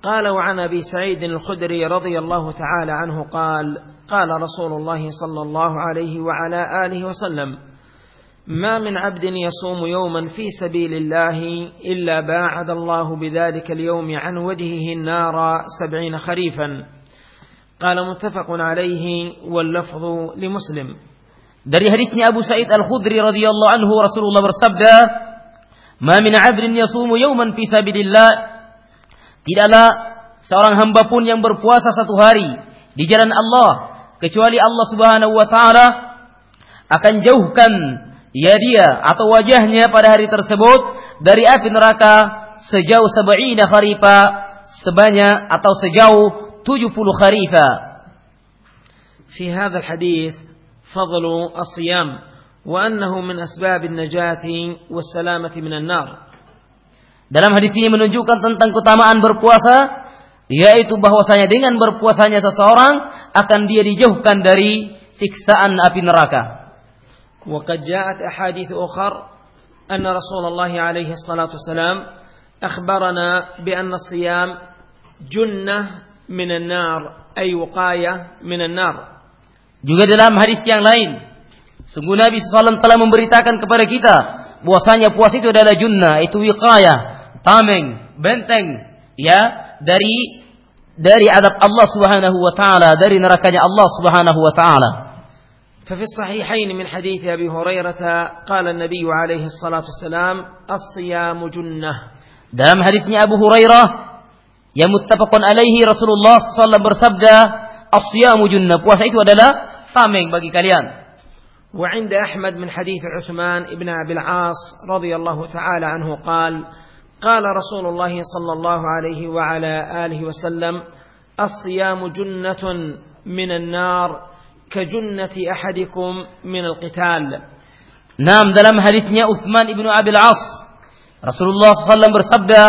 قال وعن ابي سعيد الخدري رضي الله تعالى عنه قال قال رسول الله صلى الله عليه وعلى اله وسلم ما من عبد يصوم يوما في سبيل الله الا باعد الله بذلك اليوم عن وجهه النار سبعين خريفا قال متفق عليه واللفظ لمسلم Dari hadisnya Abu Sa'id Al-Khudri radhiyallahu anhu Rasulullah bersabda, "Ma min 'abdin yasumu yawman fi sabilillah" Tidaklah seorang hamba pun yang berpuasa satu hari di jalan Allah kecuali Allah Subhanahu wa taala akan jauhkan ya dia atau wajahnya pada hari tersebut dari api neraka sejauh sab'ina kharifa sebanyak atau sejauh 70 kharifa. في هذا الحديث فضل الصيام وأنه من أسباب النجاة والسلامة من النار Dalam hadis ini menunjukkan tentang keutamaan berpuasa, yaitu bahwasanya dengan berpuasanya seseorang akan dia dijauhkan dari siksaan api neraka. وقد جاءت أحاديث أخر أن رسول الله عليه الصلاة والسلام أخبرنا بأن الصيام جنة من النار أي وقاية من النار Juga dalam hadis yang lain, sungguh Nabi SAW telah memberitakan kepada kita bahwasanya puasa itu adalah junnah, itu wiqayah, tameng, benteng, ya dari dari adab Allah Subhanahu wa taala, dari nerakanya Allah Subhanahu wa taala. ففي الصحيحين من حديث أبي هريرة قال النبي عليه الصلاة والسلام الصيام جنة Dalam hadisnya Abu Hurairah yang muttafaqun alaihi Rasulullah SAW bersabda, "As-siyamu junnah." Puasa itu adalah tameng bagi kalian. وعند أحمد من حديث عثمان بن أبي العاص رضي الله تعالى عنه قال قال رسول الله صلى الله عليه وعلى آله وسلم الصيام جنة من النار كجنة أحدكم من القتال Naam dalam hadisnya Utsman ibnu Abil As Rasulullah SAW bersabda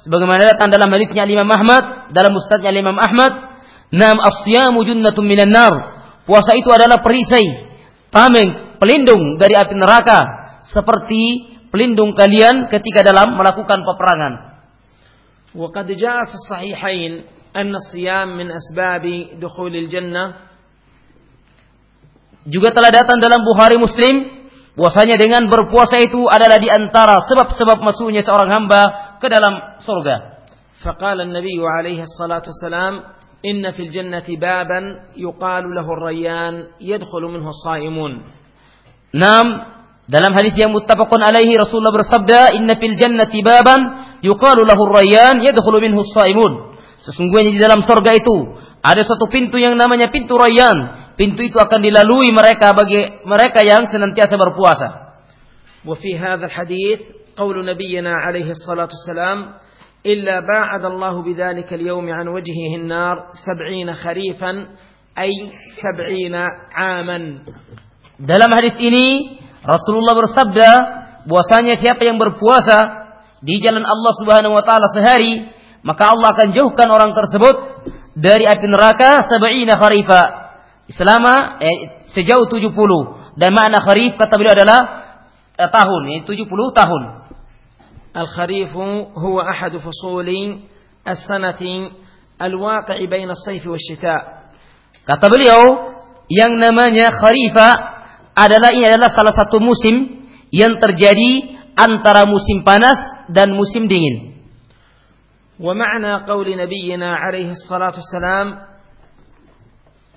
sebagaimana datang dalam hadisnya Imam Ahmad dalam Ustadznya Imam Ahmad Naam as-siyamu junnatun minan nar Puasa itu adalah perisai, tameng, pelindung dari api neraka, seperti pelindung kalian ketika dalam melakukan peperangan. وقد جاء في الصحيحين أن الصيام من أسباب دخول الجنة Juga telah datang dalam Bukhari Muslim bahwasanya dengan berpuasa itu adalah di antara sebab-sebab masuknya seorang hamba ke dalam surga. فقال النبي عليه الصلاة والسلام إن في الجنة بابا يقال له الريان يدخل منه الصائمون Naam, dalam hadis yang muttafaqun alaihi Rasulullah bersabda, "Inna fil jannati baban yuqalu lahu ar-rayyan yadkhulu minhu as-saimun." Sesungguhnya di dalam surga itu ada satu pintu yang namanya pintu Rayyan. Pintu itu akan dilalui mereka bagi mereka yang senantiasa berpuasa. وفي هذا الحديث قول نبينا عليه الصلاة والسلام إلا باعد الله بذلك اليوم عن وجهه النار سبعين خريفا أي سبعين عاما Dalam hadis ini Rasulullah bersabda bahwasanya siapa yang berpuasa di jalan Allah Subhanahu wa taala sehari, maka Allah akan jauhkan orang tersebut dari api neraka sab'ina kharifa. Selama eh, sejauh 70 dan makna kharif kata beliau adalah eh, tahun, yaitu 70 tahun. الخريف هو أحد فصول السنة الواقع بين الصيف والشتاء Kata beliau, yang namanya kharifa adalah ini adalah salah satu musim yang terjadi antara musim panas dan musim dingin. ومعنى قول نبينا عليه الصلاة والسلام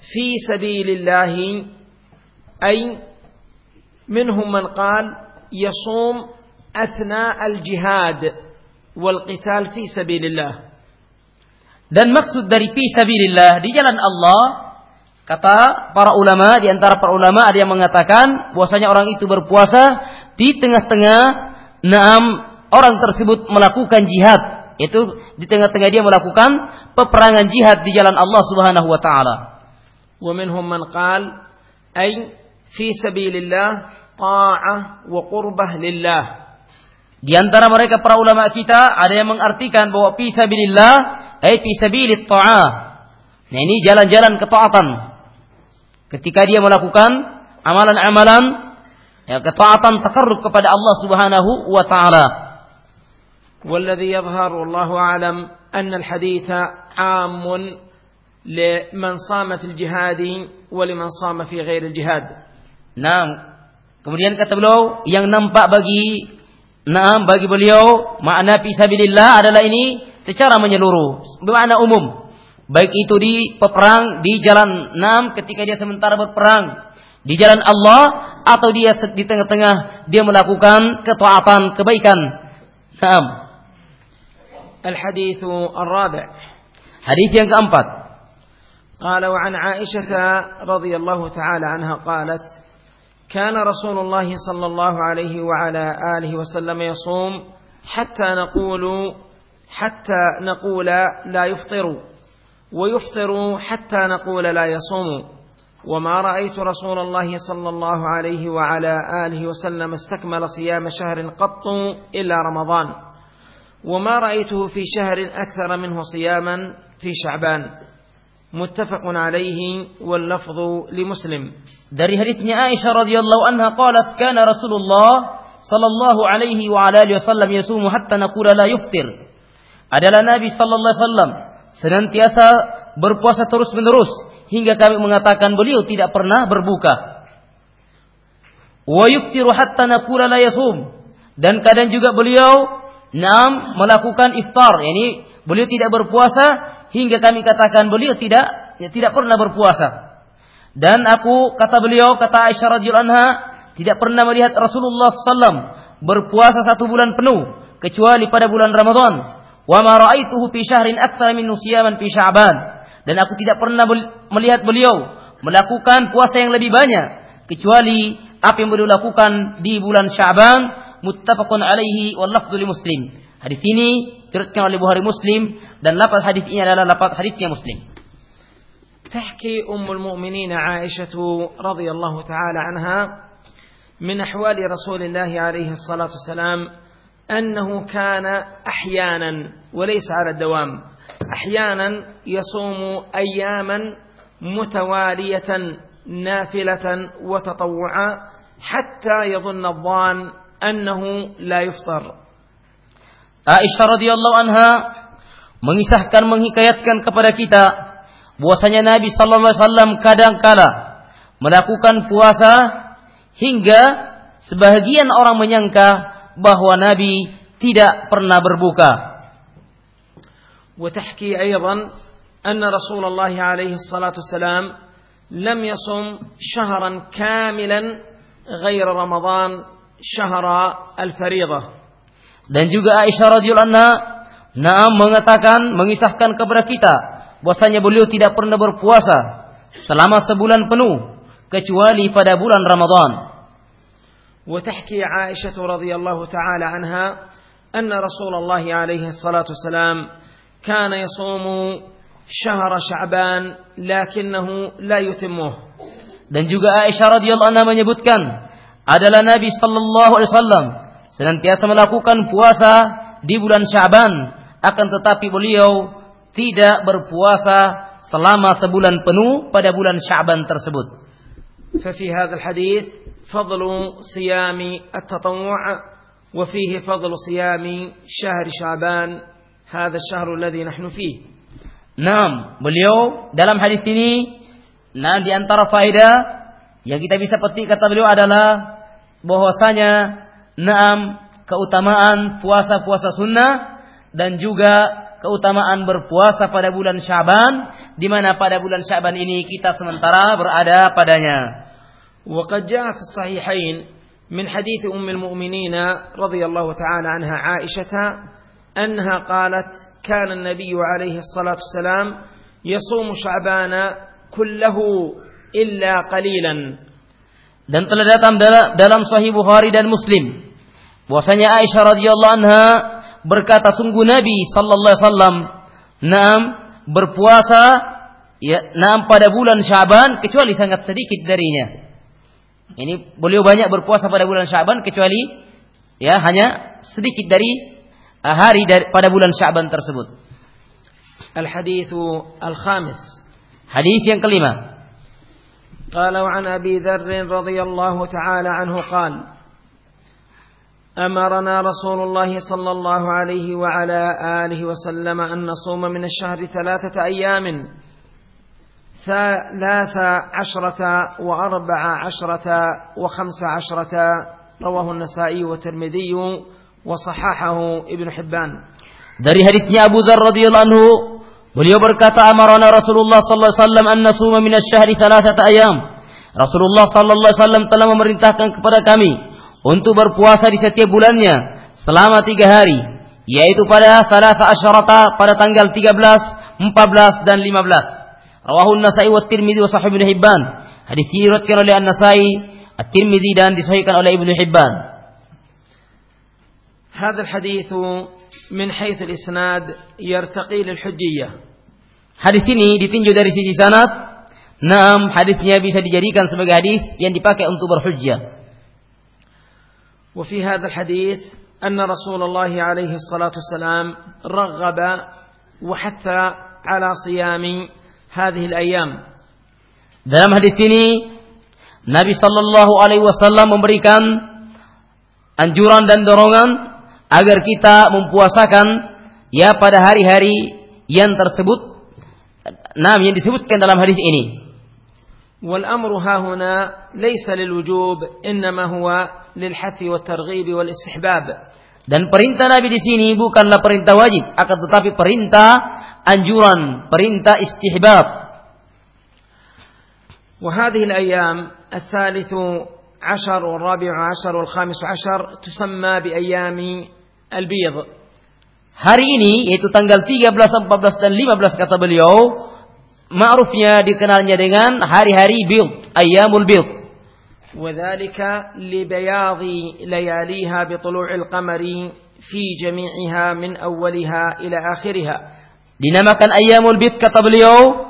في سبيل الله أي منهم من قال يصوم أثناء الجهاد والقتال في سبيل الله Dan maksud dari fi sabilillah di jalan Allah kata para ulama di antara para ulama ada yang mengatakan bahwasanya orang itu berpuasa di tengah-tengah enam orang tersebut melakukan jihad itu di tengah-tengah dia melakukan peperangan jihad di jalan Allah Subhanahu wa taala. ومنهم من قال أي في سبيل الله طاعة وقربة لله Di antara mereka para ulama kita ada yang mengartikan bahwa fi sabilillah ay fi sabilit ta'ah. Nah ini jalan-jalan ketaatan. Ketika dia melakukan amalan-amalan ya ketaatan takarrub kepada Allah Subhanahu wa taala. والذي يظهر والله أعلم أن الحديث عام لمن صام في الجهاد ولمن صام في غير الجهاد Nah, kemudian kata beliau yang nampak bagi Nah, bagi beliau makna fisabilillah adalah ini secara menyeluruh, bermakna umum. Baik itu di peperang di jalan enam ketika dia sementara berperang di jalan Allah atau dia di tengah-tengah dia melakukan ketaatan kebaikan. Naam. الحديث الرابع Hadis yang keempat. قال وعن عائشة رضي الله تعالى عنها قالت كان رسول الله صلى الله عليه وعلى آله وسلم يصوم حتى نقول حتى نقول لا يفطر ويفطر حتى نقول لا يصوم. وما رأيت رسول الله صلى الله عليه وعلى آله وسلم استكمل صيام شهر قط إلا رمضان. وما رأيته في شهر أكثر منه صياما في شعبان. muttafaqun alaihi wal lafdhu li muslim. Dari hadisnya Aisyah radhiyallahu anha qalat kana Rasulullah sallallahu alaihi wa ala alihi wasallam yasumu hatta naqula la yuftir. Adalah Nabi sallallahu alaihi wasallam senantiasa berpuasa terus-menerus hingga kami mengatakan beliau tidak pernah berbuka. Wa yuftiru hatta naqula la yasum. Dan kadang juga beliau enam melakukan iftar. Yakni beliau tidak berpuasa hingga kami katakan beliau tidak ya, tidak pernah berpuasa. Dan aku kata beliau kata Aisyah radhiyallahu anha tidak pernah melihat Rasulullah sallam berpuasa satu bulan penuh kecuali pada bulan Ramadan. Wa ma ra'aituhu fi syahrin aktsara min siyaman fi Sya'ban. Dan aku tidak pernah melihat beliau melakukan puasa yang lebih banyak kecuali apa yang beliau lakukan di bulan Sya'ban muttafaqun alaihi wal lafdhu li Muslim. Hadis ini diriwayatkan oleh Bukhari Muslim dan lafaz hadis ini adalah lafaz hadisnya Muslim. تحكي أم المؤمنين عائشة رضي الله تعالى عنها من أحوال رسول الله عليه الصلاة والسلام أنه كان أحيانا وليس على الدوام أحيانا يصوم أياما متوالية نافلة وتطوعا حتى يظن الظان أنه لا يفطر Aisyah radhiyallahu anha mengisahkan menghikayatkan kepada kita bahwasanya Nabi sallallahu alaihi wasallam kadang-kala melakukan puasa hingga sebahagian orang menyangka bahwa Nabi tidak pernah berbuka. وتحكي أيضا أن رسول الله عليه الصلاة والسلام لم يصم شهرا كاملا غير رمضان شهر الفريضة Dan juga Aisyah radhiyallahu anha Naam mengatakan mengisahkan kepada kita bahwasanya beliau tidak pernah berpuasa selama sebulan penuh kecuali pada bulan Ramadan. وتحكي عائشة رضي الله تعالى عنها أن رسول الله عليه الصلاة والسلام كان يصوم شهر شعبان لكنه لا يتمه Dan juga Aisyah radhiyallahu anha menyebutkan adalah Nabi sallallahu alaihi wasallam senantiasa melakukan puasa di bulan Sya'ban akan tetapi beliau tidak berpuasa selama sebulan penuh pada bulan Sya'ban tersebut. ففي هذا الحديث فضل صيام التطوع وفيه فضل صيام شهر شعبان هذا الشهر الذي نحن فيه Naam, beliau dalam hadis ini nah di antara faedah yang kita bisa petik kata beliau adalah bahwasanya naam keutamaan puasa-puasa sunnah dan juga keutamaan berpuasa pada bulan Syaban di mana pada bulan Syaban ini kita sementara berada padanya. وقد جاء في الصحيحين من حديث أم المؤمنين رضي الله تعالى عنها عائشة أنها قالت كان النبي عليه الصلاة والسلام يصوم شعبان كله إلا قليلا Dan telah datang dalam Sahih Bukhari dan Muslim bahwasanya Aisyah radhiyallahu anha berkata sungguh Nabi sallallahu alaihi wasallam naam berpuasa ya naam pada bulan Syaban kecuali sangat sedikit darinya. Ini beliau banyak berpuasa pada bulan Syaban kecuali ya hanya sedikit dari uh, hari dari, pada bulan Syaban tersebut. الحديث الخامس Hadis yang kelima. قال عن أبي ذر رضي الله تعالى عنه قال أمرنا رسول الله صلى الله عليه وعلى آله وسلم أن نصوم من الشهر ثلاثة أيام ثلاث عشرة وأربع عشرة وخمس عشرة رواه النسائي والترمذي وصححه ابن حبان Dari hadisnya Abu Dzar radhiyallahu anhu, beliau berkata amarana Rasulullah sallallahu alaihi wasallam an nasuma min asy-syahri thalathata ayam. Rasulullah sallallahu alaihi wasallam telah memerintahkan kepada kami untuk berpuasa di setiap bulannya selama tiga hari, yaitu pada salasa asyarata pada tanggal 13, 14 dan 15. Rawahu An-Nasa'i wa Tirmidzi wa Sahih Ibnu Hibban. Hadis ini diriwayatkan oleh An-Nasa'i, At-Tirmidzi dan disahihkan oleh Ibnu Hibban. هذا الحديث من حيث الإسناد يرتقي للحجية Hadis ini ditinjau dari sisi sanad, Naam, hadisnya bisa dijadikan sebagai hadis yang dipakai untuk berhujjah. وفي هذا الحديث أن رسول الله عليه الصلاة والسلام رغب وحث على صيام هذه الأيام Dalam hadis ini Nabi Shallallahu Alaihi Wasallam memberikan anjuran dan dorongan agar kita mempuasakan ya pada hari-hari yang tersebut nah yang disebutkan dalam hadis ini. والأمر ها هنا ليس للوجوب إنما هو للحث والترغيب والاستحباب Dan perintah Nabi di sini bukanlah perintah wajib, akan tetapi perintah anjuran, perintah istihbab. وهذه الأيام الثالث عشر والرابع عشر والخامس عشر تسمى بأيام البيض Hari ini yaitu tanggal 13, 14 dan 15 kata beliau, ma'rufnya dikenalnya dengan hari-hari bild, ayyamul bild. وذلك لبياض لياليها بطلوع القمر في جميعها من أولها إلى آخرها Dinamakan ayyamul bid kata beliau.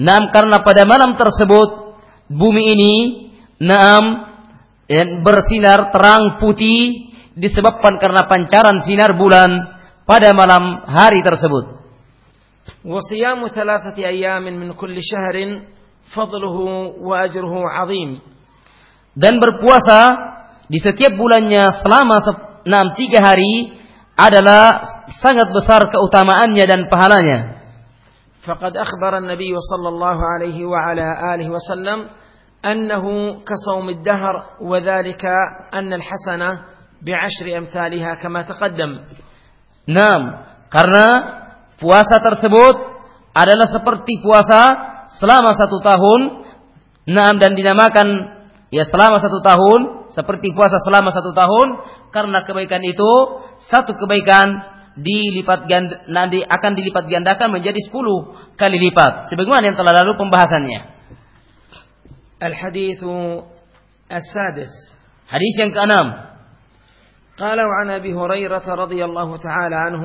Naam karena pada malam tersebut bumi ini naam dan bersinar terang putih disebabkan karena pancaran sinar bulan pada malam hari tersebut. وصيام ثلاثة أيام من كل شهر فضله وأجره عظيم. Dan berpuasa di setiap bulannya selama se- enam tiga hari adalah sangat besar keutamaannya dan pahalanya. فقد أخبر النبي صلى الله عليه وعلى آله وسلم أنه كصوم الدهر وذلك أن الحسنة بعشر أمثالها كما تقدم. Enam, karena puasa tersebut adalah seperti puasa selama satu tahun. Enam dan dinamakan ya selama satu tahun seperti puasa selama satu tahun karena kebaikan itu satu kebaikan dilipat ganda, nanti akan dilipat gandakan menjadi 10 kali lipat sebagaimana yang telah lalu pembahasannya. الحديث السادس Hadis yang keenam قال وعن ابي هريره رضي الله تعالى عنه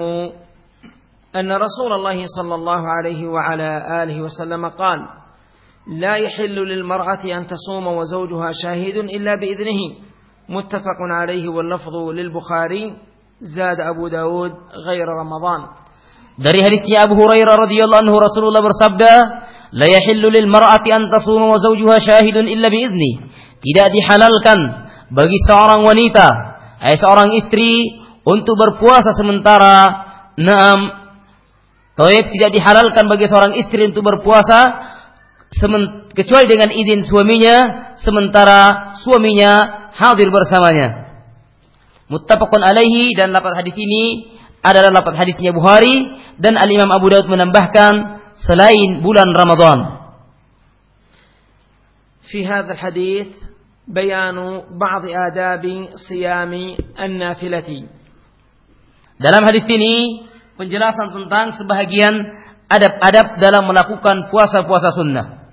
ان رسول الله صلى الله عليه وعلى اله وسلم قال لا يحل للمراه ان تصوم وزوجها شاهد الا باذنه متفق عليه واللفظ للبخاري زاد ابو داود غير رمضان Dari hadisnya Abu Hurairah radhiyallahu anhu Rasulullah bersabda, "La yahillu lil mar'ati an tasuma wa zawjuha shahidun illa bi idzni." Tidak dihalalkan bagi seorang wanita, eh seorang istri untuk berpuasa sementara enam Taib tidak dihalalkan bagi seorang istri untuk berpuasa kecuali dengan izin suaminya sementara suaminya hadir bersamanya. Muttafaqun alaihi dan lapat hadis ini adalah lapat hadisnya Bukhari dan Al Imam Abu Daud menambahkan selain bulan Ramadan. في هذا الحديث بيان بعض آداب صيام النافلة. Dalam hadis ini penjelasan tentang sebahagian adab-adab dalam melakukan puasa-puasa sunnah.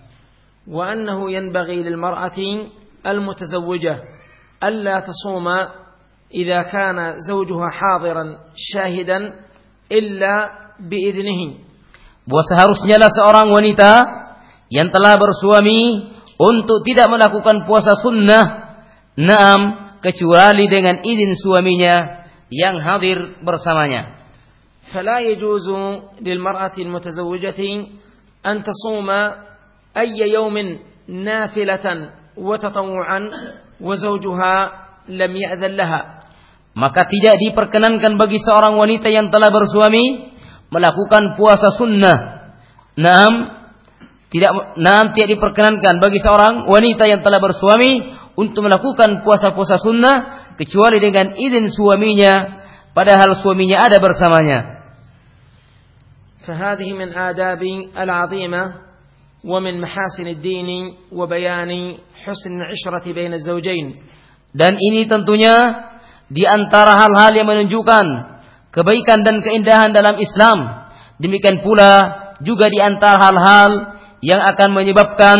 Wa annahu yanbaghi lil mar'ati al-mutazawwijah alla tasuma idza kana zawjuha hadiran syahidan illa biidnihi. Bahwa seharusnya lah seorang wanita yang telah bersuami untuk tidak melakukan puasa sunnah naam kecuali dengan izin suaminya yang hadir bersamanya. فلا يجوز للمرأة المتزوجة أن تصوم أي يوم نافلة وتطوعا وزوجها لم يأذن لها Maka tidak diperkenankan bagi seorang wanita yang telah bersuami melakukan puasa sunnah. Naam, tidak naam tidak diperkenankan bagi seorang wanita yang telah bersuami untuk melakukan puasa-puasa sunnah kecuali dengan izin suaminya padahal suaminya ada bersamanya. فهذه من آداب العظيمة ومن محاسن الدين وبيان حسن العشرة بين الزوجين Dan ini tentunya di antara hal-hal yang menunjukkan kebaikan dan keindahan dalam Islam. Demikian pula juga di antara hal-hal yang akan menyebabkan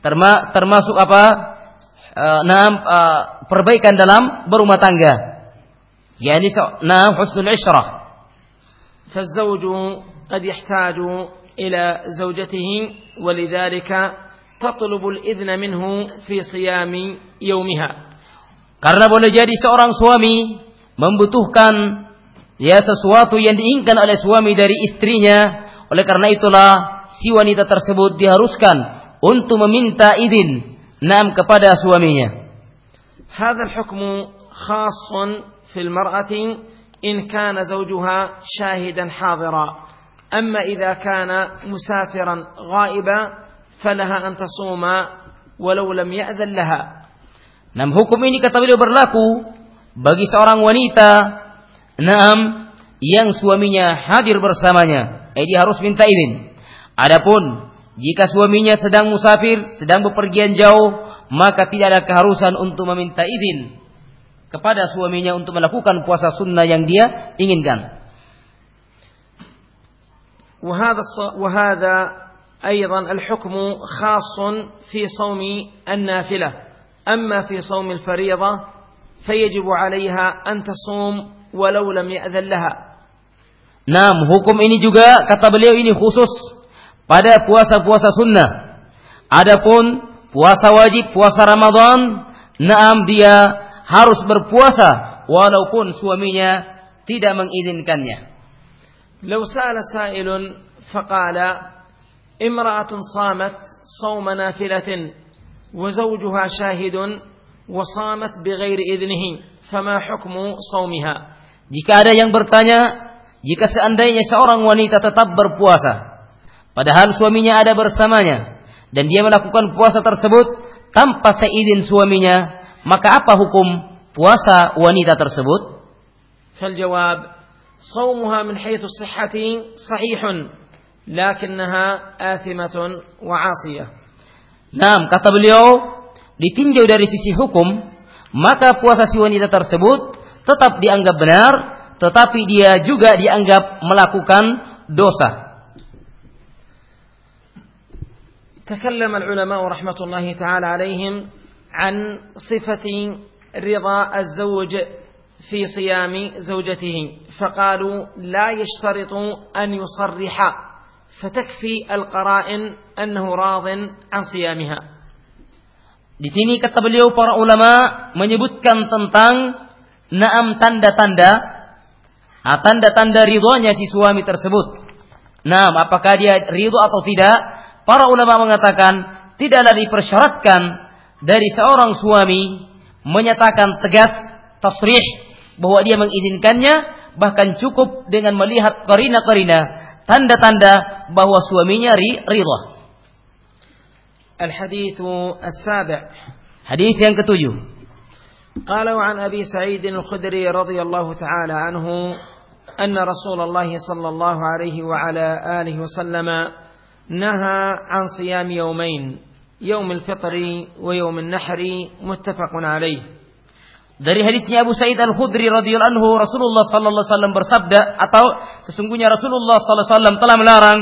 terma, termasuk apa? Uh, nah, uh, perbaikan dalam berumah tangga. Yani nah husnul isyrah. فالزوج قد يحتاج إلى زوجته ولذلك تطلب الإذن منه في صيام يومها Karena boleh jadi seorang suami membutuhkan ya sesuatu yang diinginkan oleh suami dari istrinya. Oleh karena itulah si wanita tersebut diharuskan untuk meminta izin nam kepada suaminya. هذا الحكم خاص في المرأة إن كان زوجها شاهدا حاضرا أما إذا كان مسافرا غائبا فلها أن تصوم ولو لم يأذن لها Nam hukum ini kata beliau berlaku bagi seorang wanita enam yang suaminya hadir bersamanya. Eh dia harus minta izin. Adapun jika suaminya sedang musafir, sedang bepergian jauh, maka tidak ada keharusan untuk meminta izin kepada suaminya untuk melakukan puasa sunnah yang dia inginkan. وهذا وهذا أيضا الحكم خاص في صوم النافلة أما في صوم الفريضة فيجب عليها أن تصوم ولو لم يأذن لها Nah, hukum ini juga kata beliau ini khusus pada puasa-puasa sunnah. Adapun puasa wajib, puasa Ramadan, naam dia harus berpuasa walaupun suaminya tidak mengizinkannya. لو سأل سائل فقال امرأة صامت صوم نافلة وزوجها شاهد وصامت بغير إذنه فما حكم صومها Jika ada yang bertanya, jika seandainya seorang wanita tetap berpuasa, padahal suaminya ada bersamanya, dan dia melakukan puasa tersebut tanpa seizin suaminya, maka apa hukum puasa wanita tersebut? فالجواب صومها من حيث الصحة صحيح لكنها آثمة وعاصية Nah, kata beliau, ditinjau dari sisi hukum, maka puasa si wanita tersebut tetap dianggap benar, tetapi dia juga dianggap melakukan dosa. تكلم العلماء رحمة الله تعالى عليهم عن صفة رضا الزوج في صيام زوجته فقالوا لا يشترط أن يصرح فتكفي القرائن أنه راض عن صيامها Di sini kata beliau para ulama menyebutkan tentang naam tanda-tanda nah, tanda-tanda ridhonya si suami tersebut. Naam, apakah dia ridho atau tidak? Para ulama mengatakan tidaklah dipersyaratkan dari seorang suami menyatakan tegas tasrih bahwa dia mengizinkannya bahkan cukup dengan melihat karina-karina tanda-tanda bahwa suaminya ridha. الحديث السابع حديث yang ketujuh. قال عن أبي سعيد الخدري رضي الله تعالى عنه أن رسول الله صلى الله عليه وعلى آله وسلم نهى عن صيام يومين يوم الفطر ويوم النحر متفق عليه Dari hadisnya Abu Sa'id Al-Khudri radhiyallahu anhu Rasulullah sallallahu alaihi wasallam bersabda atau sesungguhnya Rasulullah sallallahu alaihi wasallam telah melarang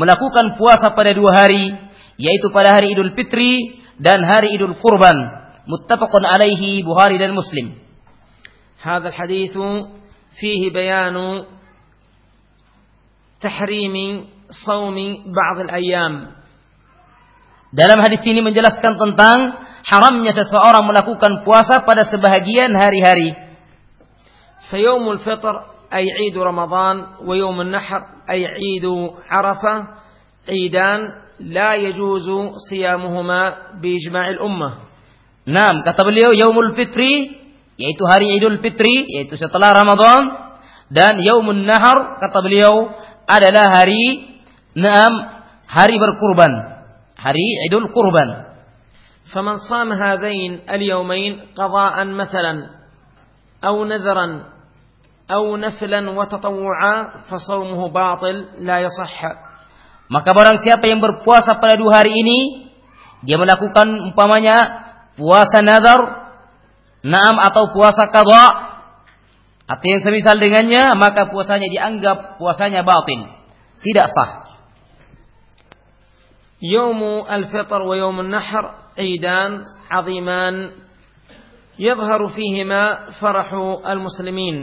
melakukan puasa pada dua hari yaitu pada hari Idul Fitri dan hari Idul Kurban muttafaqun alaihi Bukhari dan Muslim. هذا الحديث فيه بيان تحريم صوم بعض الأيام Dalam hadis ini menjelaskan tentang haramnya seseorang melakukan puasa pada sebahagian hari-hari. فيوم الفطر أي عيد رمضان ويوم النحر أي عيد عرفة عيدان لا يجوز صيامهما بإجماع الأمة Naam, kata beliau Yaumul Fitri yaitu hari Idul Fitri yaitu setelah Ramadan dan Yaumun Nahar kata beliau adalah hari Naam hari berkurban, hari Idul Kurban. فمن صام هذين اليومين قضاء مثلا أو نذرا أو نفلا وتطوعا فصومه باطل لا يصح Maka barang siapa yang berpuasa pada dua hari ini dia melakukan umpamanya puasa nazar, naam atau puasa qadha atau yang semisal dengannya maka puasanya dianggap puasanya batil, tidak sah. يوم الفطر ويوم النحر عيدان عظيمان يظهر فيهما فرح المسلمين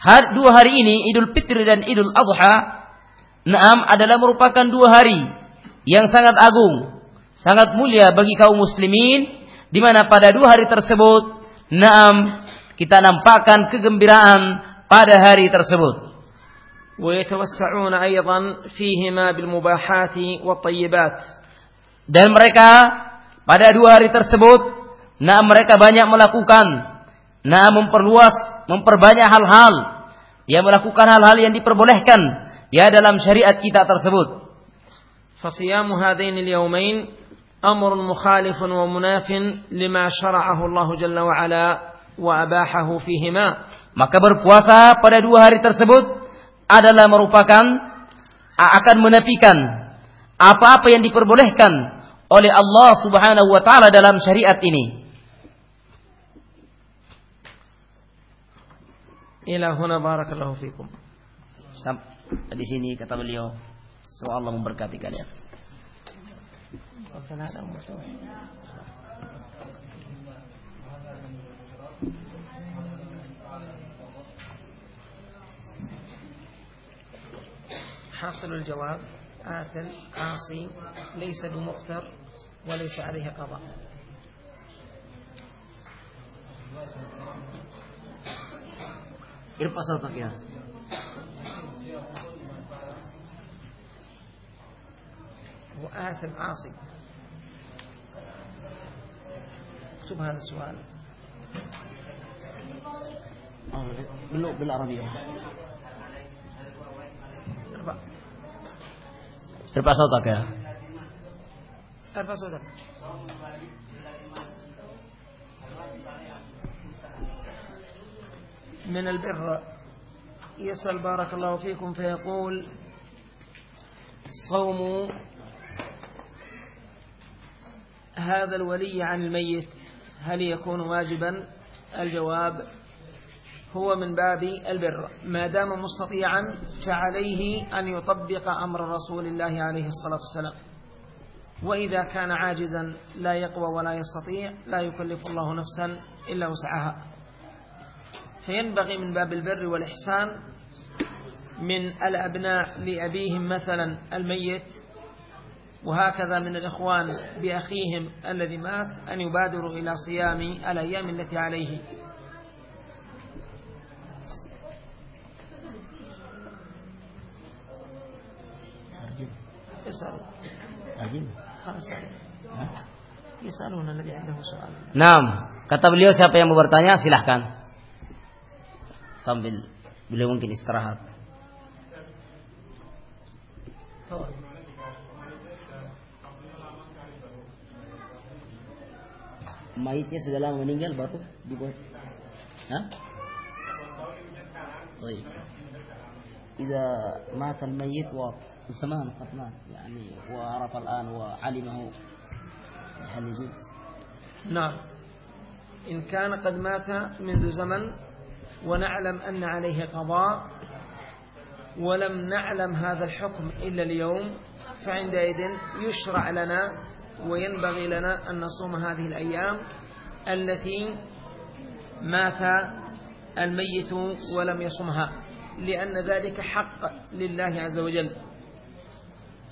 Har, dua hari ini Idul Fitri dan Idul Adha Naam adalah merupakan dua hari yang sangat agung, sangat mulia bagi kaum muslimin di mana pada dua hari tersebut Naam kita nampakkan kegembiraan pada hari tersebut. ويتوسعون أيضا فيهما بالمباحات والطيبات Dan mereka pada dua hari tersebut, nah mereka banyak melakukan, nah memperluas, memperbanyak hal-hal, yang melakukan hal-hal yang diperbolehkan ya dalam syariat kita tersebut. فصيام هذين اليومين أمر مخالف ومناف لما شرعه الله جل وعلا وأباحه فيهما Maka berpuasa pada dua hari tersebut adalah merupakan akan menafikan apa-apa yang diperbolehkan oleh Allah Subhanahu wa taala dalam syariat ini. إلى هنا بارك الله فيكم Sampai di sini kata beliau, semoga Allah memberkati kalian. حاصل الجواب آثم عاصي ليس بمقتر وليس عليه قضاء. ارفع صوتك يا وآثم عاصي اكتب هذا السؤال. بالعربية. Irfa sautak ya. ارفع صوتك من البر. يسأل بارك الله فيكم فيقول صوم هذا الولي عن الميت هل يكون واجبا؟ الجواب هو من باب البر. ما دام مستطيعا فعليه أن يطبق أمر رسول الله عليه الصلاة والسلام. وإذا كان عاجزا لا يقوى ولا يستطيع لا يكلف الله نفسا إلا وسعها. فينبغي من باب البر والإحسان من الأبناء لأبيهم مثلا الميت وهكذا من الإخوان بأخيهم الذي مات أن يبادروا إلى صيام الأيام التي عليه. يسألون الذي عنده سؤال نعم kata beliau siapa yang mau bertanya silahkan sambil beliau mungkin istirahat Mayitnya sudah lama meninggal baru dibuat. Hah? طيب إذا مات الميت وزمان قد مات يعني وعرف الآن وعلمه. هل يجوز؟ نعم. إن كان قد مات منذ زمن ونعلم أن عليه قضاء ولم نعلم هذا الحكم إلا اليوم فعندئذ يشرع لنا وينبغي لنا أن نصوم هذه الأيام التي مات الميت ولم يصمها لأن ذلك حق لله عز وجل.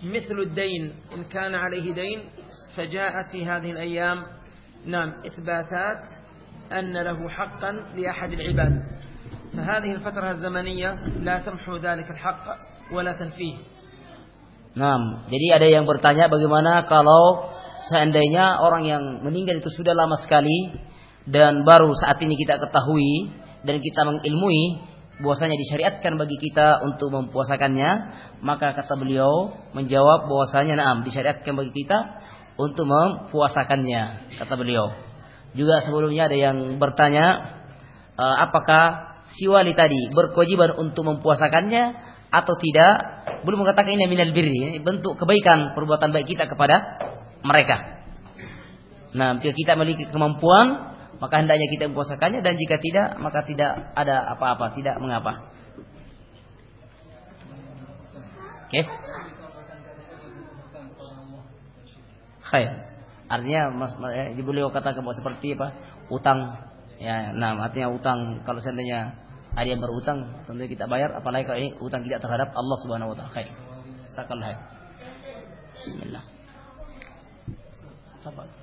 مثل الدين إن كان عليه دين فجاءت في هذه الأيام نعم إثباتات أن له حقا لأحد العباد فهذه الفترة الزمنية لا تمحو ذلك الحق ولا تنفيه Nah, jadi ada yang bertanya bagaimana kalau seandainya orang yang meninggal itu sudah lama sekali dan baru saat ini kita ketahui dan kita mengilmui bahwasanya disyariatkan bagi kita untuk mempuasakannya, maka kata beliau menjawab bahwasanya naam disyariatkan bagi kita untuk mempuasakannya, kata beliau. Juga sebelumnya ada yang bertanya eh, apakah si wali tadi berkewajiban untuk mempuasakannya atau tidak, belum mengatakan ini minal birri, bentuk kebaikan perbuatan baik kita kepada mereka. Nah, jika kita memiliki kemampuan, maka hendaknya kita mempuasakannya dan jika tidak, maka tidak ada apa-apa, tidak mengapa. Oke. Okay. Khair. Artinya mas, mas, beliau katakan bahwa seperti apa? Utang Ya, nah artinya utang kalau seandainya ada yang berutang tentu kita bayar apalagi kalau ini utang tidak terhadap Allah Subhanahu wa taala. Khair. Sakallah. Bismillah. Sabar.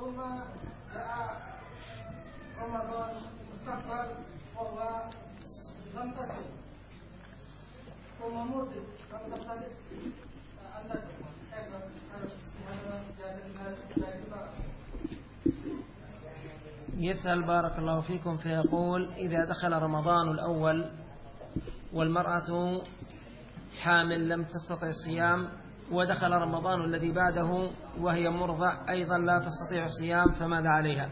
ثم رأى رمضان مستقبل وهو لم تصل ثم مرضي لم تستطع ان تصل يسأل بارك الله فيكم فيقول إذا دخل رمضان الأول والمرأة حامل لم تستطع الصيام ودخل رمضان الذي بعده وهي مرضع أيضا لا تستطيع الصيام فماذا عليها؟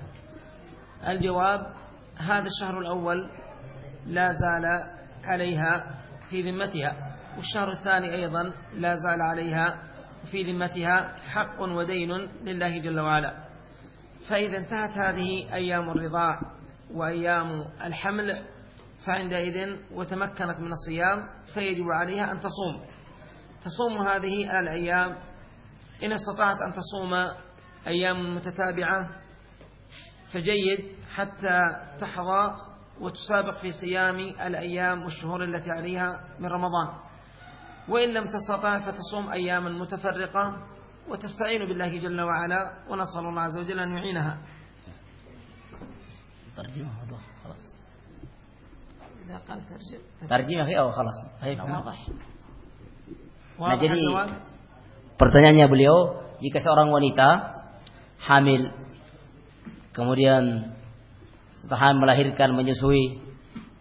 الجواب هذا الشهر الأول لا زال عليها في ذمتها والشهر الثاني أيضا لا زال عليها في ذمتها حق ودين لله جل وعلا. فإذا انتهت هذه أيام الرضاع وأيام الحمل فعندئذ وتمكنت من الصيام فيجب عليها أن تصوم. تصوم هذه الأيام. إن استطاعت أن تصوم أيام متتابعة فجيد حتى تحظى وتسابق في صيام الأيام والشهور التي عليها من رمضان. وإن لم تستطع فتصوم أياما متفرقة وتستعين بالله جل وعلا ونسأل الله عز وجل أن يعينها. ترجمة خلاص. إذا قال ترجم ترجمة هي أو خلاص هي واضح. Nah jadi pertanyaannya beliau jika seorang wanita hamil kemudian setelah melahirkan menyusui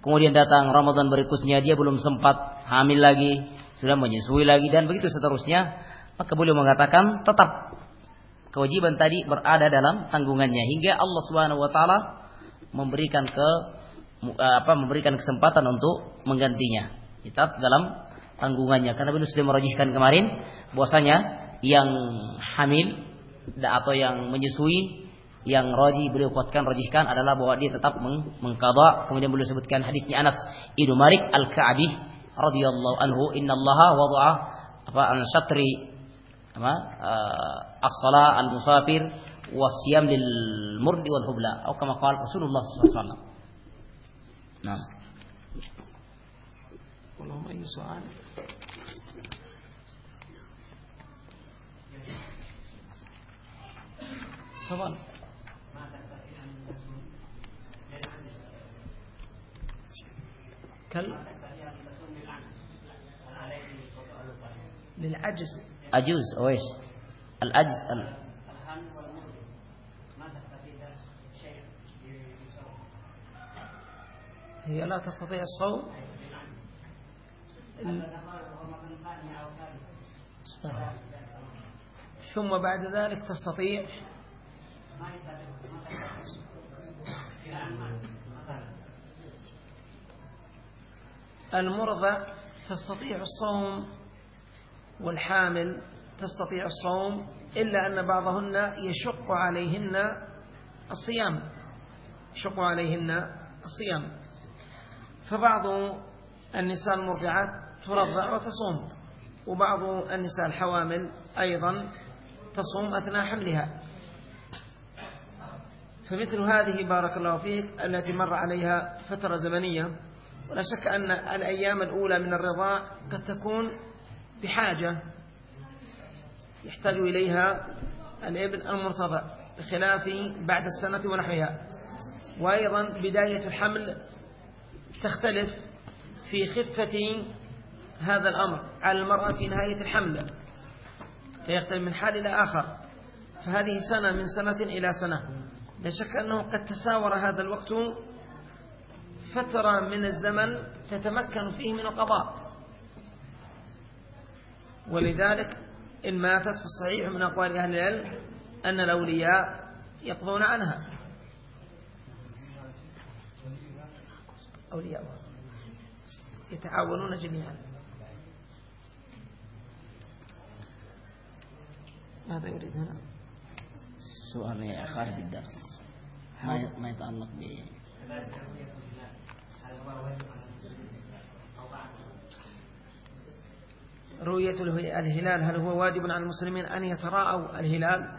kemudian datang Ramadan berikutnya dia belum sempat hamil lagi sudah menyusui lagi dan begitu seterusnya maka beliau mengatakan tetap kewajiban tadi berada dalam tanggungannya hingga Allah Subhanahu wa taala memberikan ke eh, apa memberikan kesempatan untuk menggantinya. Tetap dalam tanggungannya karena beliau sudah merajihkan kemarin bahwasanya yang hamil atau yang menyusui yang roji beliau kuatkan rojihkan adalah bahwa dia tetap mengqadha kemudian beliau sebutkan hadisnya Anas ibnu Malik al-Ka'bi radhiyallahu anhu innallaha wada'a apa al-syatri apa uh, as-salah al-musafir wasiyam lil murdi wal hubla atau kama qala Rasulullah sallallahu alaihi wasallam. Nah. Kalau mau soal تفضل. كل. للعجز. أجوز أو إيش؟ العجز ال... هي لا تستطيع الصوم. ثم بعد ذلك تستطيع المرضع تستطيع الصوم والحامل تستطيع الصوم إلا أن بعضهن يشق عليهن الصيام. يشق عليهن الصيام. فبعض النساء المرضعات ترضع وتصوم وبعض النساء الحوامل أيضا تصوم أثناء حملها. فمثل هذه بارك الله فيك التي مر عليها فترة زمنية ولا شك أن الأيام الأولى من الرضاع قد تكون بحاجة يحتاج إليها الإبن المرتضع بخلاف بعد السنة ونحوها. وأيضا بداية الحمل تختلف في خفة هذا الأمر على المرأة في نهاية الحمل فيختلف من حال إلى آخر. فهذه سنة من سنة إلى سنة. لا شك أنه قد تساور هذا الوقت فترة من الزمن تتمكن فيه من القضاء. ولذلك إن ماتت في الصحيح من أقوال أهل العلم أن الأولياء يقضون عنها. أولياء. يتعاونون جميعا. ماذا يريد هنا؟ سؤال خارج الدرس. ما يتعلق ب رؤية الهلال هل هو واجب على المسلمين أن يتراءوا الهلال؟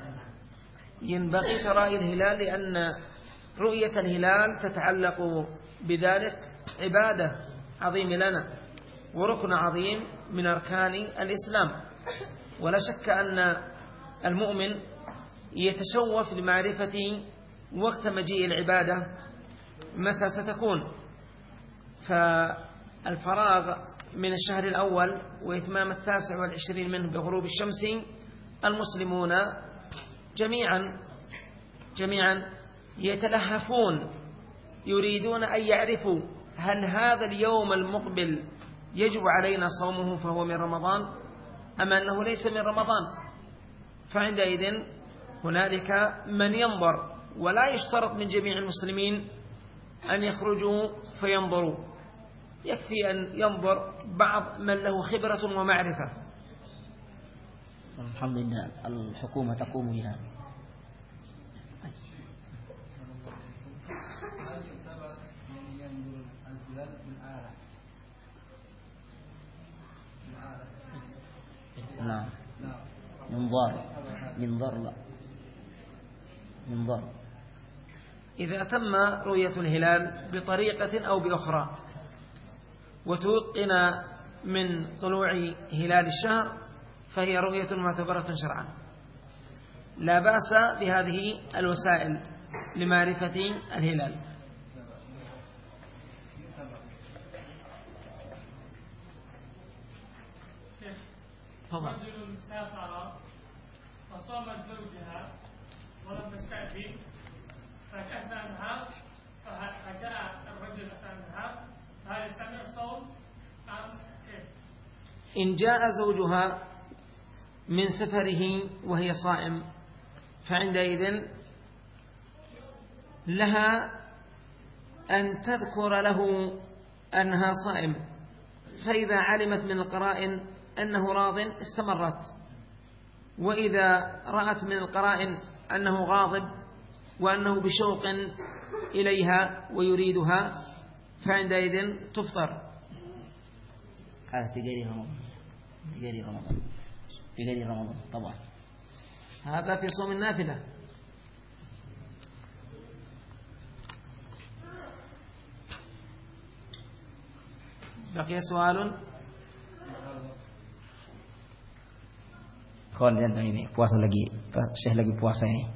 ينبغي ترائي الهلال لأن رؤية الهلال تتعلق بذلك عبادة عظيمة لنا وركن عظيم من أركان الإسلام. ولا شك أن المؤمن يتشوف لمعرفة وقت مجيء العبادة متى ستكون؟ فالفراغ من الشهر الأول وإتمام التاسع والعشرين منه بغروب الشمس المسلمون جميعا جميعا يتلهفون يريدون أن يعرفوا هل هذا اليوم المقبل يجب علينا صومه فهو من رمضان أم أنه ليس من رمضان؟ فعندئذ هنالك من ينظر ولا يشترط من جميع المسلمين أن يخرجوا فينظروا. يكفي أن ينظر بعض من له خبرة ومعرفة. الحمد لله الحكومة تقوم بهذا نعم. منظار منظار لا. منظار إذا تم رؤية الهلال بطريقة أو بأخرى وتوقن من طلوع هلال الشهر فهي رؤية معتبرة شرعا. لا بأس بهذه الوسائل لمعرفة الهلال. رجل سافر وصامت زوجها ولم تستأذن فأثناء النهار فجاء الرجل النهار فهل يستمع الصوم أم كيف؟ إن جاء زوجها من سفره وهي صائم فعندئذ لها أن تذكر له أنها صائم فإذا علمت من القرائن أنه راض استمرت وإذا رأت من القرائن أنه غاضب وأنه بشوق إليها ويريدها فعندئذ تفطر. هذا في غير رمضان. في غير رمضان. في غير رمضان طبعا. هذا في صوم النافلة. بقي سؤال. Ikhwan ini puasa lagi, Syekh lagi puasa ini.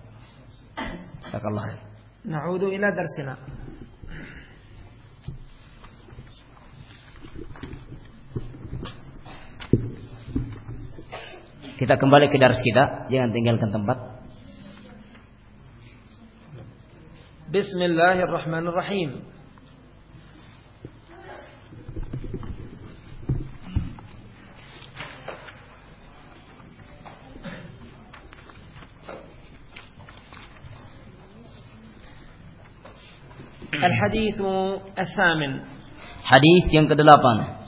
Sakallah. Na'udu ila darsina. Kita kembali ke dars kita, jangan tinggalkan tempat. Bismillahirrahmanirrahim. الحديث الثامن. حديث yang kedelapan.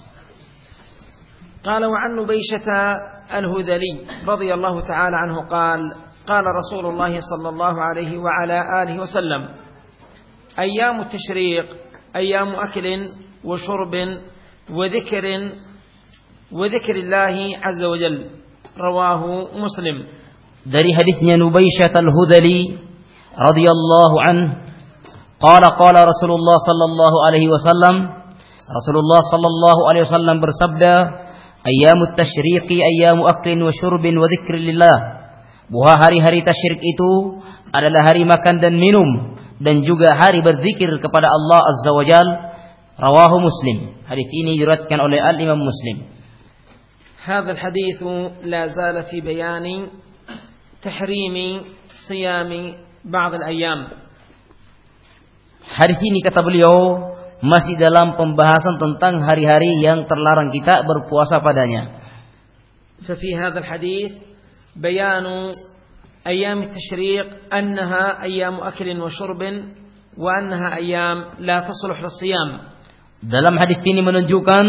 قال وعن نبيشة الهذلي رضي الله تعالى عنه قال قال رسول الله صلى الله عليه وعلى آله وسلم أيام التشريق أيام أكل وشرب وذكر وذكر الله عز وجل. رواه مسلم. Dari hadisnya Nubaisyah al-Hudali radhiyallahu anhu Qala qala Rasulullah sallallahu alaihi wasallam Rasulullah sallallahu alaihi wasallam bersabda Ayyamut tashriqi ayyamu aklin wa syurbin wa dzikrillah Bahwa hari-hari tasyrik itu adalah hari makan dan minum dan juga hari berzikir kepada Allah Azza wa Jal rawahu Muslim hadis ini diriwayatkan oleh Al Imam Muslim هذا الحديث لا زال في بيان تحريم صيام بعض الأيام Hadis ini kata beliau masih dalam pembahasan tentang hari-hari yang terlarang kita berpuasa padanya. ففي هذا الحديث بيان أيام التشريق أنها أيام أكل وشرب وأنها أيام لا تصلح للصيام. Dalam hadis ini menunjukkan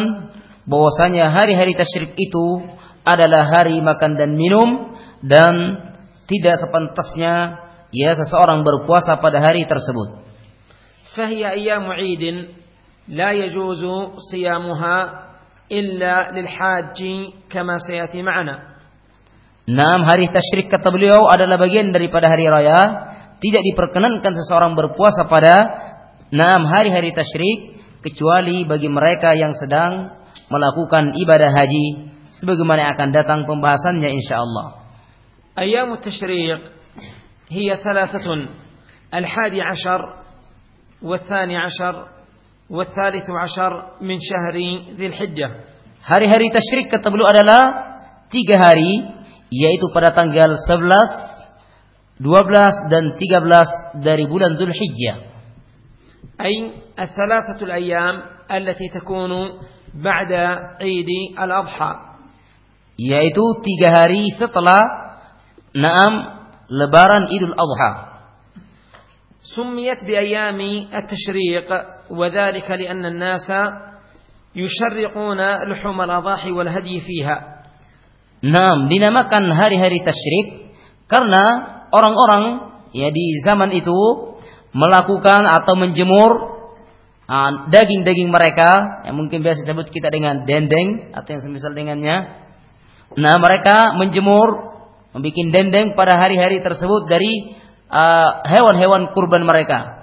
bahwasanya hari-hari tasyrik itu adalah hari makan dan minum dan tidak sepantasnya ya seseorang berpuasa pada hari tersebut. فهي أيام عيد لا يجوز صيامها إلا للحاج كما سيأتي معنا Enam hari tasyrik kata beliau adalah bagian daripada hari raya. Tidak diperkenankan seseorang berpuasa pada enam hari-hari tasyrik kecuali bagi mereka yang sedang melakukan ibadah haji sebagaimana akan datang pembahasannya insyaallah. أيام التشريق هي ثلاثة الحادي عشر والثاني عشر والثالث عشر من شهر ذي الحجة Hari-hari tasyrik kata beliau adalah tiga hari, yaitu pada tanggal 11, 12 dan 13 dari bulan Zulhijjah. أي الثلاثة الأيام التي تكون بعد عيد الأضحى Yaitu tiga hari setelah naam lebaran Idul Adha. سميت بأيام التشريق وذلك لأن الناس يشرقون لحوم الأضاحي والهدي فيها Naam, dinamakan hari-hari tasyrik karena orang-orang ya di zaman itu melakukan atau menjemur ah, daging-daging mereka yang mungkin biasa disebut kita dengan dendeng atau yang semisal dengannya. Nah, mereka menjemur membuat dendeng pada hari-hari tersebut dari ah, hewan-hewan kurban mereka.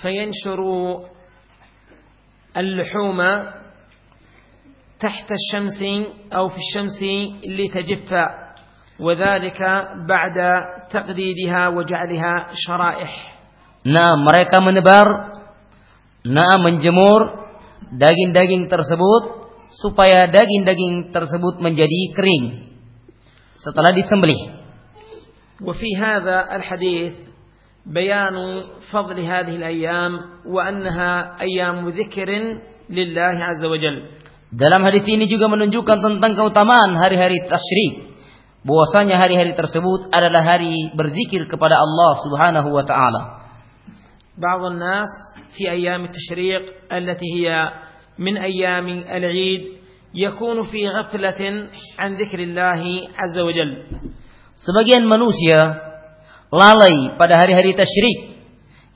فينشر اللحوم تحت الشمس أو في الشمس لتجف وذلك بعد تقديدها وجعلها شرائح Nah, mereka menebar, nah menjemur daging-daging tersebut supaya daging-daging tersebut menjadi kering setelah disembelih. وفي هذا الحديث بيان فضل هذه الأيام وأنها أيام ذكر لله عز وجل Dalam hadis ini juga menunjukkan tentang keutamaan hari-hari tasyrik. Bahwasanya hari-hari tersebut adalah hari berzikir kepada Allah Subhanahu wa taala. بعض الناس في أيام التشريق التي هي من أيام العيد يكون في غفلة عن ذكر الله عز وجل Sebagian manusia lalai pada hari-hari tasyrik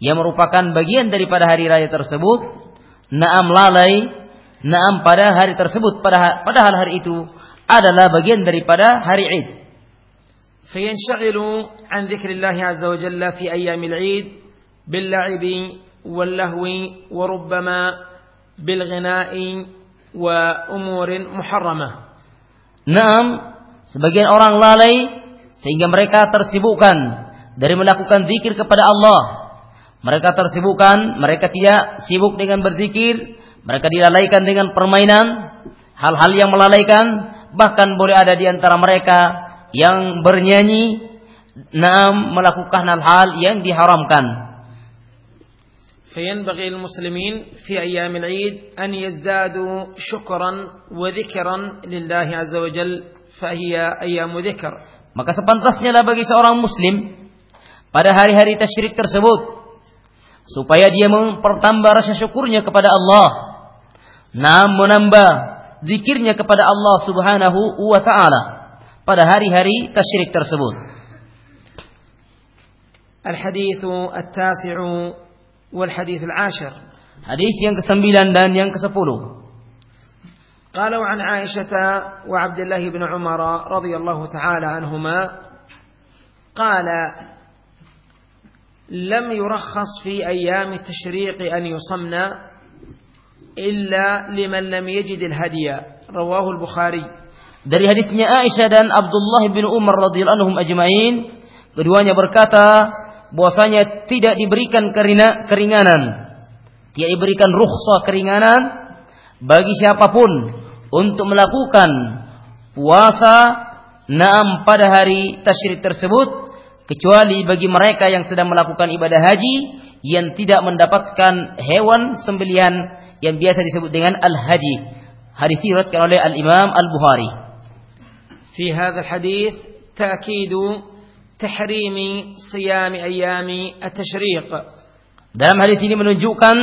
yang merupakan bagian daripada hari raya tersebut. Naam lalai Naam pada hari tersebut pada padahal hari itu adalah bagian daripada hari Id. فينشغل عن ذكر الله عز وجل في أيام العيد باللعب واللهو وربما بالغناء وأمور محرمة Naam, sebagian orang lalai sehingga mereka tersibukkan dari melakukan zikir kepada Allah. Mereka tersibukkan, mereka tidak sibuk dengan berzikir, mereka dilalaikan dengan permainan, hal-hal yang melalaikan, bahkan boleh ada di antara mereka yang bernyanyi naam melakukan hal-hal yang diharamkan. فينبغي المسلمين في أيام العيد أن يزدادوا شكرا وذكرا لله عز وجل فهي أيام ذكر Maka sepantasnya lah bagi seorang muslim pada hari-hari tasyrik tersebut supaya dia mempertambah rasa syukurnya kepada Allah. Nah, menambah zikirnya kepada Allah Subhanahu wa taala pada hari-hari tasyrik tersebut. الحديث التاسع والحديث العاشر Hadis yang ke-9 dan yang ke-10. قالوا عن عائشة وعبد الله بن عمر رضي الله تعالى عنهما قال لم يرخص في أيام التشريق أن يصمنا إلا لمن لم يجد الهدي رواه البخاري Dari hadisnya Aisyah dan Abdullah bin Umar radhiyallahu anhum ajmain, keduanya berkata bahwasanya tidak diberikan kerina, keringanan, tidak diberikan rukhsah keringanan bagi siapapun untuk melakukan puasa naam pada hari tasyrik tersebut kecuali bagi mereka yang sedang melakukan ibadah haji yang tidak mendapatkan hewan sembelihan yang biasa disebut dengan al-haji. Hadis diriwayatkan oleh Al-Imam Al-Bukhari. Fi hadzal hadis ta'kidu tahrimi siyam ayami at-tashriq. Dalam hadis ini menunjukkan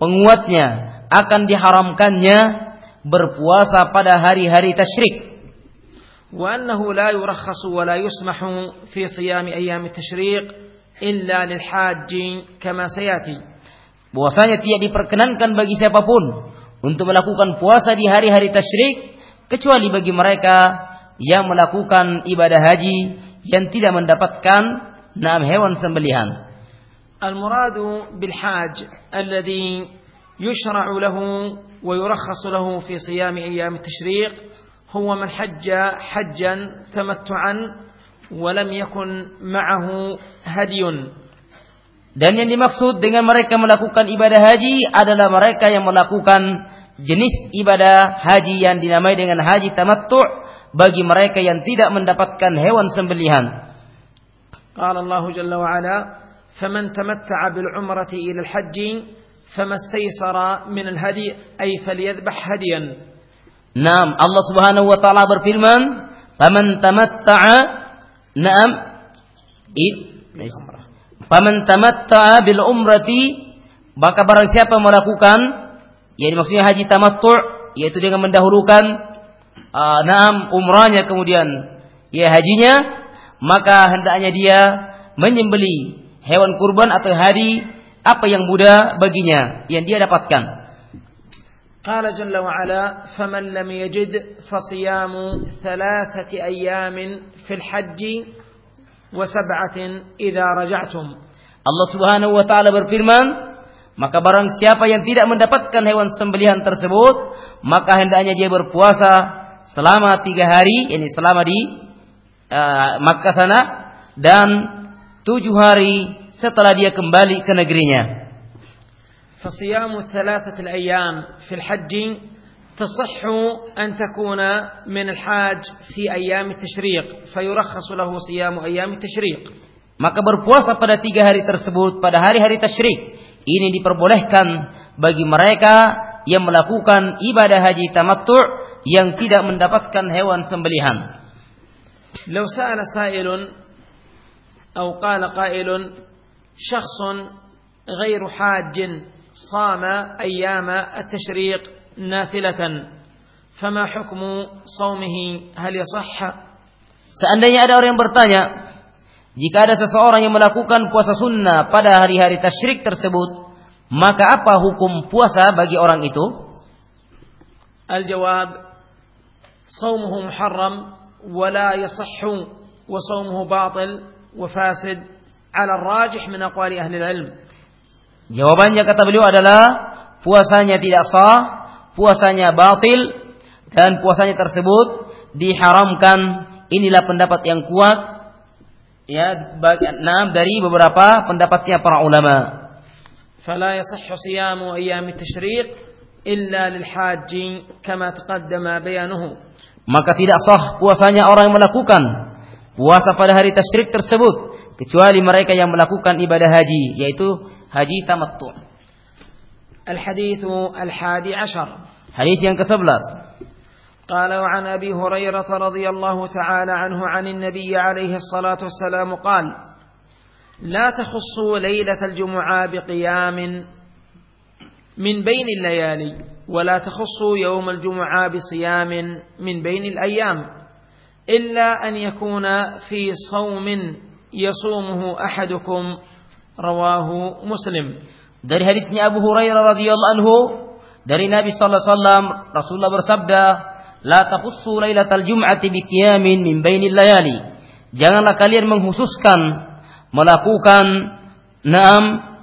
penguatnya akan diharamkannya berpuasa pada hari-hari tasyrik. Wa annahu la yurakhasu wa la yusmahu fi siyami ayyam tasyriq illa lil haji kama. Puasanya tidak diperkenankan bagi siapa pun untuk melakukan puasa di hari-hari tasyrik kecuali bagi mereka yang melakukan ibadah haji yang tidak mendapatkan nama hewan sembelihan. Al-muradu bil يشرع له ويرخص له في صيام أيام التشريق هو من حج حجا تمتعا ولم يكن معه هدي Dan yang dimaksud dengan mereka melakukan ibadah haji adalah mereka yang melakukan jenis ibadah haji yang dinamai dengan haji tamattu' bagi mereka yang tidak mendapatkan hewan sembelihan. قال الله جل وعلا فمن تمتع بالعمرة إلى الحج فما استيسر من الهدي أي فليذبح هديا Naam, Allah Subhanahu wa taala berfirman, "Faman tamatta'a" Naam. Id. Faman tamatta'a bil umrati maka barang siapa melakukan yang maksudnya haji tamattu' yaitu dengan mendahulukan uh, naam umrahnya kemudian ya hajinya maka hendaknya dia menyembeli hewan kurban atau hadi apa yang mudah baginya yang dia dapatkan. قال جل وعلا فمن لم يجد فصيام ثلاثة أيام في الحج وسبعة إذا رجعتم Allah Subhanahu wa taala berfirman, maka barang siapa yang tidak mendapatkan hewan sembelihan tersebut, maka hendaknya dia berpuasa selama tiga hari, ini selama di uh, Makkah sana, dan tujuh hari setelah dia kembali ke negerinya. فصيام الثلاثة الأيام في الحج تصح أن تكون من الحاج في أيام التشريق فيرخص له صيام أيام التشريق Maka berpuasa pada tiga hari tersebut pada hari-hari tasyrik ini diperbolehkan bagi mereka yang melakukan ibadah haji tamattu' yang tidak mendapatkan hewan sembelihan. لو سأل سائل أو قال قائل شخص غير حاج صام أيام التشريق نافلة فما حكم صومه هل يصح Seandainya ada orang yang bertanya, jika ada seseorang yang melakukan puasa sunnah pada hari-hari tasyrik tersebut, maka apa hukum puasa bagi orang itu? الجواب صومه محرم ولا يصح وصومه باطل وفاسد على الراجح من أقوال أهل العلم Jawabannya kata beliau adalah puasanya tidak sah, puasanya batil dan puasanya tersebut diharamkan. Inilah pendapat yang kuat ya enam dari beberapa pendapatnya para ulama. فلا يصح صيام أيام التشريق إلا للحاج كما تقدم بيانه maka tidak sah puasanya orang yang melakukan puasa pada hari tasyrik tersebut kecuali mereka yang melakukan ibadah haji yaitu haji tamattu. الحديث الحادي عشر حديث yang ke-11 قال وعن أبي هريرة رضي الله تعالى عنه عن النبي عليه الصلاة والسلام قال لا تخصوا ليلة الجمعة بقيام من بين الليالي ولا تخصوا يوم الجمعة بصيام من بين الأيام إلا أن يكون في صوم yasumuhu ahadukum rawahu Muslim. Dari hadisnya Abu Hurairah radhiyallahu anhu dari Nabi sallallahu alaihi wasallam Rasulullah bersabda, "La taqussu lailatal jum'ati bi qiyamin min bainil layali." Janganlah kalian menghususkan melakukan naam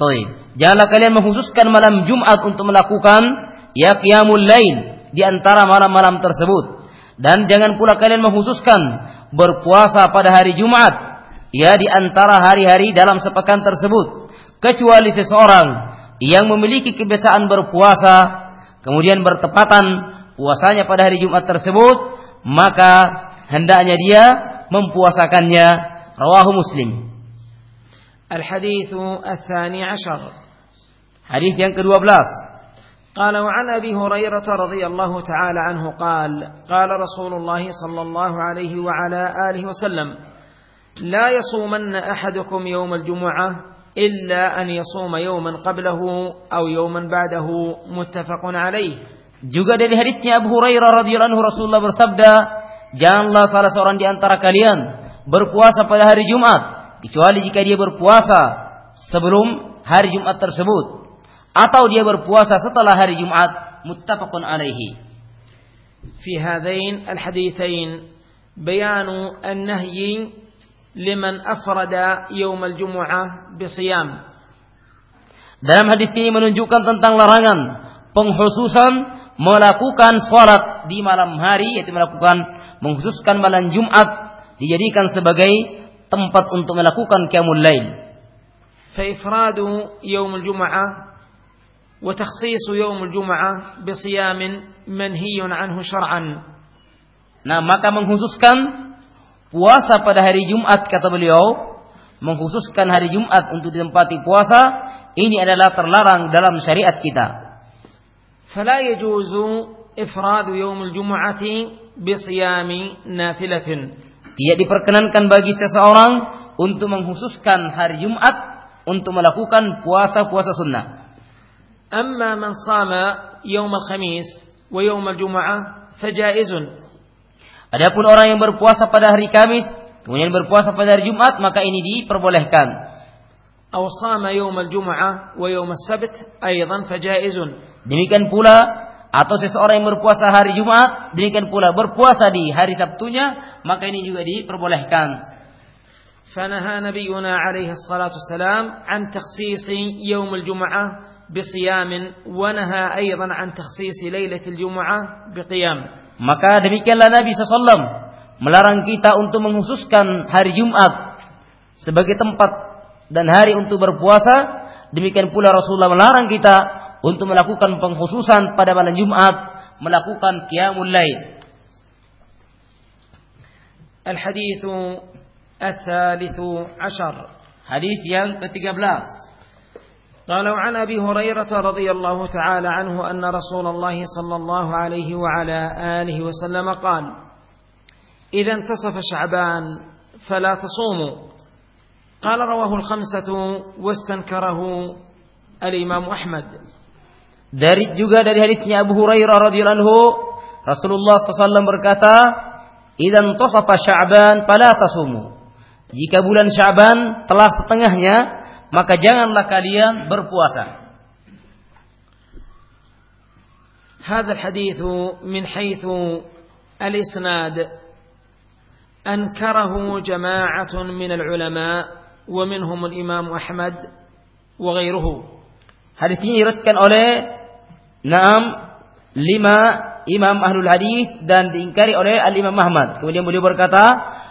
Taib. Janganlah kalian menghususkan malam Jumat untuk melakukan ya qiyamul lain di antara malam-malam tersebut. Dan jangan pula kalian menghususkan berpuasa pada hari Jumat ya di antara hari-hari dalam sepekan tersebut kecuali seseorang yang memiliki kebiasaan berpuasa kemudian bertepatan puasanya pada hari Jumat tersebut maka hendaknya dia mempuasakannya. Rawahu Muslim. Al-hadithu Hadis yang ke-12 قال وعن أبي هريرة رضي الله تعالى عنه قال قال رسول الله صلى الله عليه وعلى آله وسلم لا يصومن أحدكم يوم الجمعة إلا أن يصوم يوما قبله أو يوما بعده متفق عليه Juga dari hadisnya Abu Hurairah radhiyallahu anhu Rasulullah bersabda, "Janganlah salah seorang di antara kalian berpuasa pada hari Jumat kecuali jika dia berpuasa sebelum hari Jumat tersebut atau dia berpuasa setelah hari Jumat muttafaqun alaihi fi hadain alhadithain bayanu an-nahyi liman afrada yaum al-jum'ah bisiyam dalam hadis ini menunjukkan tentang larangan penghususan melakukan sholat di malam hari yaitu melakukan menghususkan malam Jumat dijadikan sebagai tempat untuk melakukan qiyamul lail. Fa ifradu yaumul jum'ah وتخصيص يوم الجمعة بصيام منهي عنه شرعا Nah, maka menghususkan puasa pada hari Jumat kata beliau, menghususkan hari Jumat untuk ditempati puasa, ini adalah terlarang dalam syariat kita. فلا يجوز إفراد يوم الجمعة بصيام نافلة Tidak diperkenankan bagi seseorang untuk menghususkan hari Jumat untuk melakukan puasa-puasa sunnah. أما من صام يوم الخميس ويوم الجمعة فجائز Adapun orang yang berpuasa pada hari Kamis, kemudian berpuasa pada hari Jumat, maka ini diperbolehkan. أو صام يوم الجمعة ويوم السبت أيضا فجائز Demikian pula atau seseorang yang berpuasa hari Jumat, demikian pula berpuasa di hari Sabtunya, maka ini juga diperbolehkan. فنهى نبينا عليه الصلاة والسلام عن تخصيص يوم الجمعة بصيام ونهى أيضا عن تخصيص ليلة الجمعة بقيام Maka demikianlah Nabi SAW melarang kita untuk menghususkan hari Jumat sebagai tempat dan hari untuk berpuasa. Demikian pula Rasulullah melarang kita untuk melakukan pengkhususan pada malam Jumat, melakukan qiyamul lail. الحديث الثالث عشر Hadis yang ke-13. قال عن أبي هريرة رضي الله تعالى عنه أن رسول الله صلى الله عليه وعلى آله وسلم قال إذا انتصف شعبان فلا تصوموا قال رواه الخمسة واستنكره الإمام أحمد Dari juga dari hadisnya Abu Hurairah radhiyallahu anhu, Rasulullah SAW berkata, "Idan tasafa Sya'ban fala tasumu." Jika bulan Sya'ban telah setengahnya, maka janganlah kalian berpuasa. هذا الحديث من حيث الإسناد أنكره جماعة من العلماء ومنهم الإمام أحمد وغيره Hadis ini diriwayatkan oleh Naam lima imam ahlul hadis dan diingkari oleh Al Imam Ahmad. Kemudian beliau berkata,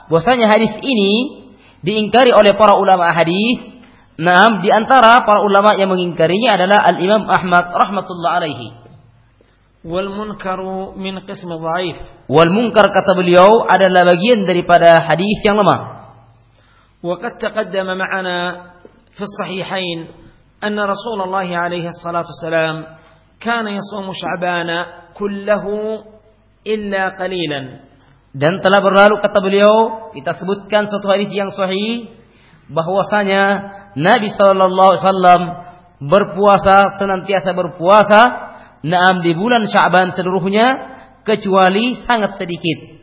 bahwasanya hadis ini diingkari oleh para ulama hadis. Nah, di antara para ulama yang mengingkarinya adalah Al-Imam Ahmad rahmatullah alaihi. Wal munkaru min qismi dhaif. Wal munkar kata beliau adalah bagian daripada hadis yang lemah. Wa qad taqaddama ma'ana fi sahihain anna Rasulullah alaihi salatu salam kana yasumu Sya'bana kullahu illa qalilan. Dan telah berlalu kata beliau, kita sebutkan suatu hadis yang sahih bahwasanya Nabi sallallahu alaihi wasallam berpuasa senantiasa berpuasa naam di bulan Sya'ban seluruhnya kecuali sangat sedikit.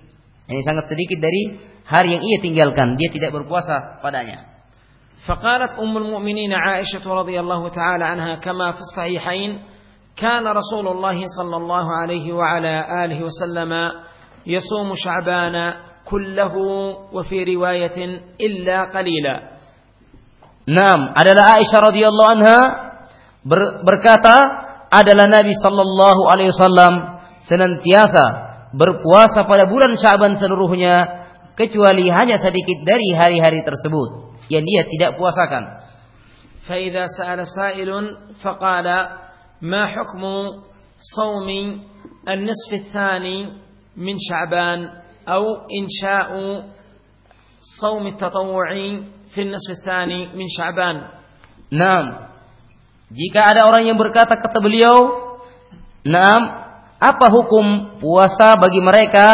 Ini sangat sedikit dari hari yang ia tinggalkan, dia tidak berpuasa padanya. فقالت أم المؤمنين عائشة رضي الله تعالى عنها كما في الصحيحين كان رسول الله صلى الله عليه وعلى آله وسلم يصوم شعبان كله وفي رواية إلا قليلا Naam, adalah Aisyah radhiyallahu anha ber, berkata, adalah Nabi sallallahu alaihi wasallam senantiasa berpuasa pada bulan Sya'ban seluruhnya kecuali hanya sedikit dari hari-hari tersebut yang dia tidak puasakan. فإذا سأل سائل فقال ما حكم صوم النصف الثاني من شعبان أو إنشاء صوم التطوع fil nisfi tsani min Sya'ban. Naam. Jika ada orang yang berkata kata beliau, "Naam, apa hukum puasa bagi mereka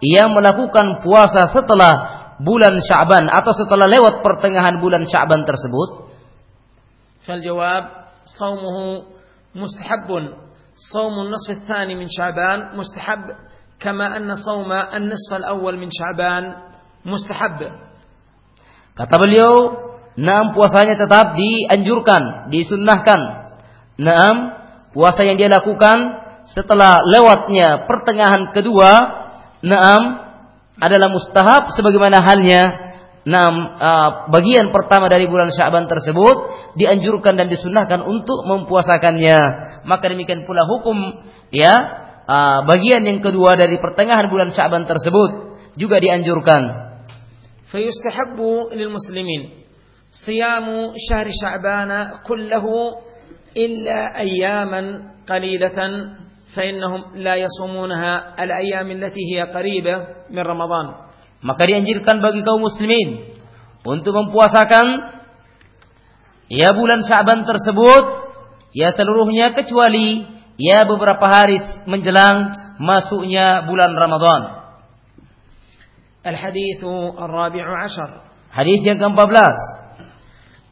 yang melakukan puasa setelah bulan Sya'ban atau setelah lewat pertengahan bulan Sya'ban tersebut?" Fal jawab, "Shaumuhu mustahabbun. Shaum an-nisf min Sya'ban mustahab kama anna shauma an-nisf al-awwal min Sya'ban mustahab." Kata beliau, Naam puasanya tetap dianjurkan, disunnahkan. Naam puasa yang dia lakukan setelah lewatnya pertengahan kedua, naam adalah mustahab sebagaimana halnya naam bagian pertama dari bulan Sya'ban tersebut dianjurkan dan disunnahkan untuk mempuasakannya. Maka demikian pula hukum ya bagian yang kedua dari pertengahan bulan Sya'ban tersebut juga dianjurkan. فيستحب للمسلمين صيام شهر شعبان كله إلا أياما قليلة فإنهم لا يصومونها الأيام التي هي قريبة من رمضان Maka dianjurkan bagi kaum muslimin untuk mempuasakan ya bulan Sya'ban tersebut ya seluruhnya kecuali ya beberapa hari menjelang masuknya bulan Ramadan. الحديث الرابع عشر. Hadis yang ke-14.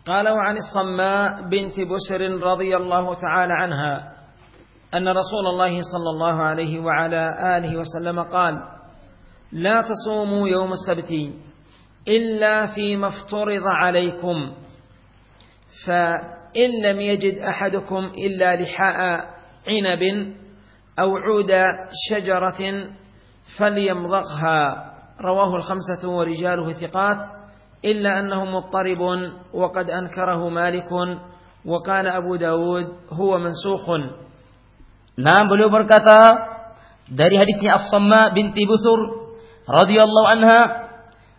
قال وعن الصماء بنت بسر رضي الله تعالى عنها أن رسول الله صلى الله عليه وعلى آله وسلم قال لا تصوموا يوم السبت إلا فيما افترض عليكم فإن لم يجد أحدكم إلا لحاء عنب أو عود شجرة فليمضغها. رواه الخمسة ورجاله ثقات إلا أنه مضطرب وقد أنكره مالك وقال أبو داود هو منسوخ. نعم بلو بركتا داري حديثني الصماء بنت بسر رضي الله عنها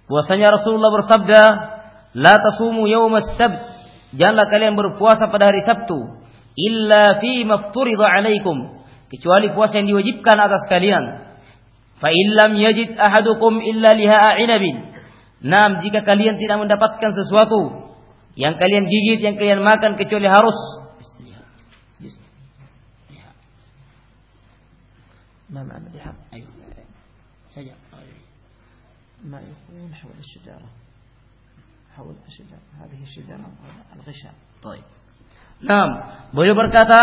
وسنى رسول الله برسبدا لا تصوموا يوم السبت janganlah kalian berpuasa pada hari Sabtu illa fi mafturidha alaikum kecuali puasa yang diwajibkan atas Fa illam yajid ahadukum illa liha'a inabin. Nam, jika kalian tidak mendapatkan sesuatu yang kalian gigit, yang kalian makan kecuali harus ما معنى لحاء أيوة سجع ما يكون حول الشجرة حول الشجرة هذه الشجرة الغشاء طيب Nah, beliau berkata,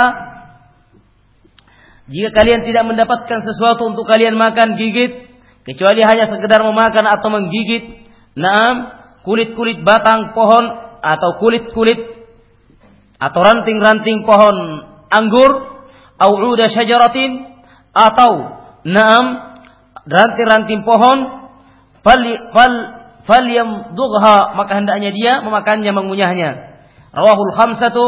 jika kalian tidak mendapatkan sesuatu untuk kalian makan gigit, kecuali hanya sekedar memakan atau menggigit, nah, kulit-kulit batang pohon atau kulit-kulit atau ranting-ranting pohon anggur, au uda syajaratin atau enam ranting-ranting pohon fal fal falyamdugha maka hendaknya dia memakannya mengunyahnya. Rawahul khamsatu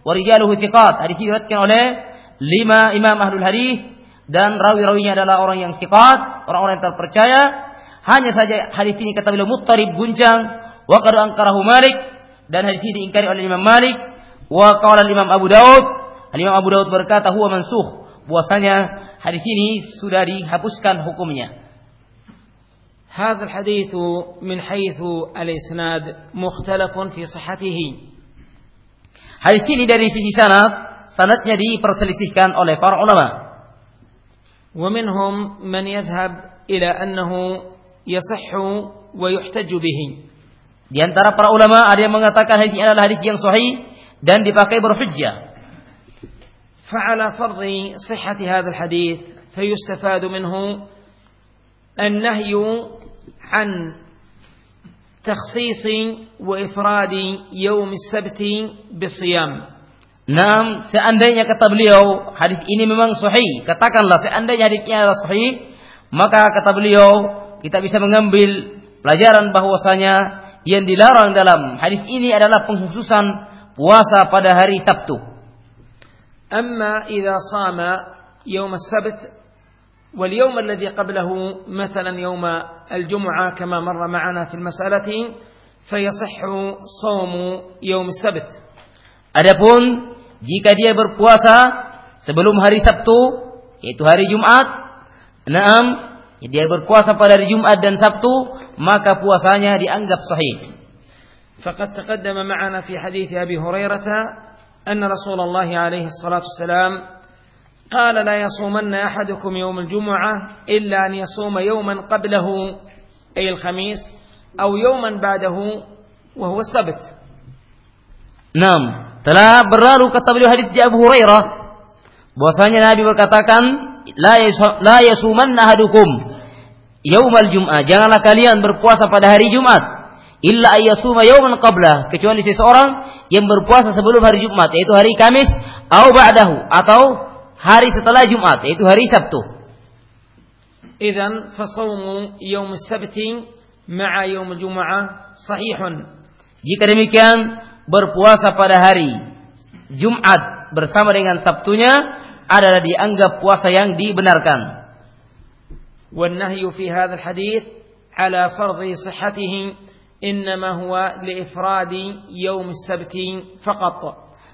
wa rijaluhu thiqat. Hadis diriwayatkan oleh lima imam ahlul hadis dan rawi-rawinya adalah orang yang thiqat orang-orang yang terpercaya hanya saja hadis ini kata beliau muttarib guncang wa qad angkarahu malik dan hadis ini diingkari oleh Imam Malik wa qala Imam Abu Daud Imam Abu Daud berkata huwa mansukh bahwasanya hadis ini sudah dihapuskan hukumnya هذا الحديث من حيث الإسناد مختلف في صحته Hadis ini dari sisi sanad, sanadnya diperselisihkan oleh para ulama. ومنهم من يذهب إلى أنه يصح ويحتج به. Di antara para ulama ada yang mengatakan hadis ini adalah hadis yang sahih dan dipakai berhujjah. فعلى فرض صحة هذا الحديث فيستفاد منه النهي عن تخصيص وإفراد يوم السبت بالصيام Nam, seandainya kata beliau hadis ini memang sahih, katakanlah seandainya hadisnya adalah sahih, maka kata beliau kita bisa mengambil pelajaran bahwasanya yang dilarang dalam hadis ini adalah penghususan puasa pada hari Sabtu. أما إذا صام يوم السبت واليوم الذي قبله مثلا يوم الجمعة كما مر معنا في المسألة فيصح صوم يوم السبت Adapun jika dia berpuasa sebelum hari Sabtu yaitu hari Jumat, enam dia berpuasa pada hari Jumat dan Sabtu maka puasanya dianggap sahih. فقد تقدم معنا في حديث أبي هريرة أن رسول الله عليه الصلاة والسلام قال لا يصومن أحدكم يوم الجمعة إلا أن يصوم يوما قبله أي الخميس أو يوما بعده وهو السبت Enam. Telah berlalu kata beliau hadis di Abu Hurairah bahwasanya Nabi berkatakan la yasuman nahadukum yaumal jum'ah janganlah kalian berpuasa pada hari Jumat illa ayyasuma yauman qabla kecuali seseorang yang berpuasa sebelum hari Jumat yaitu hari Kamis atau ba'dahu atau hari setelah Jumat yaitu hari Sabtu. Idzan fasawmu yaum as-sabt ma'a yaum Jum'ah sahihun. Jika demikian, berpuasa pada hari Jumat bersama dengan Sabtunya adalah dianggap puasa yang dibenarkan والنهي في هذا الحديث على فرض صحته إنما هو لإفراد يوم السبت فقط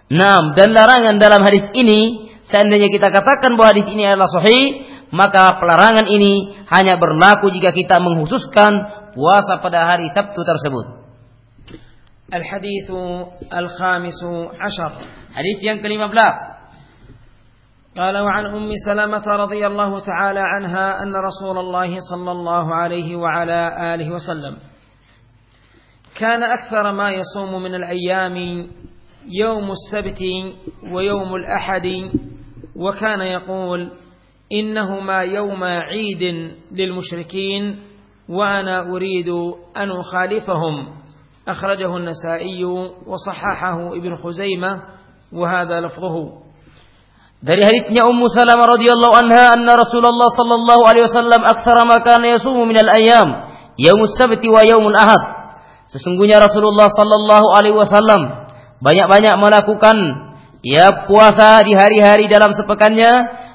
Nah, dan larangan dalam hadis ini, seandainya kita katakan bahwa hadis ini adalah sahih, maka pelarangan ini hanya berlaku jika kita menghususkan puasa pada hari Sabtu tersebut. الحديث الخامس عشر Hadis yang ke-15. قال وعن أم سلمة رضي الله تعالى عنها أن رسول الله صلى الله عليه وعلى آله وسلم كان أكثر ما يصوم من الأيام يوم السبت ويوم الأحد وكان يقول إنهما يوم عيد للمشركين وأنا أريد أن أخالفهم أخرجه النسائي وصححه ابن خزيمة وهذا لفظه Dari hadisnya Ummu Salamah radhiyallahu anha anna Rasulullah sallallahu alaihi wasallam aktsara ma kana yasumu minal ayyam yaumus sabti wa yaumul ahad. Sesungguhnya Rasulullah sallallahu alaihi wasallam banyak-banyak melakukan ya puasa di hari-hari dalam sepekannya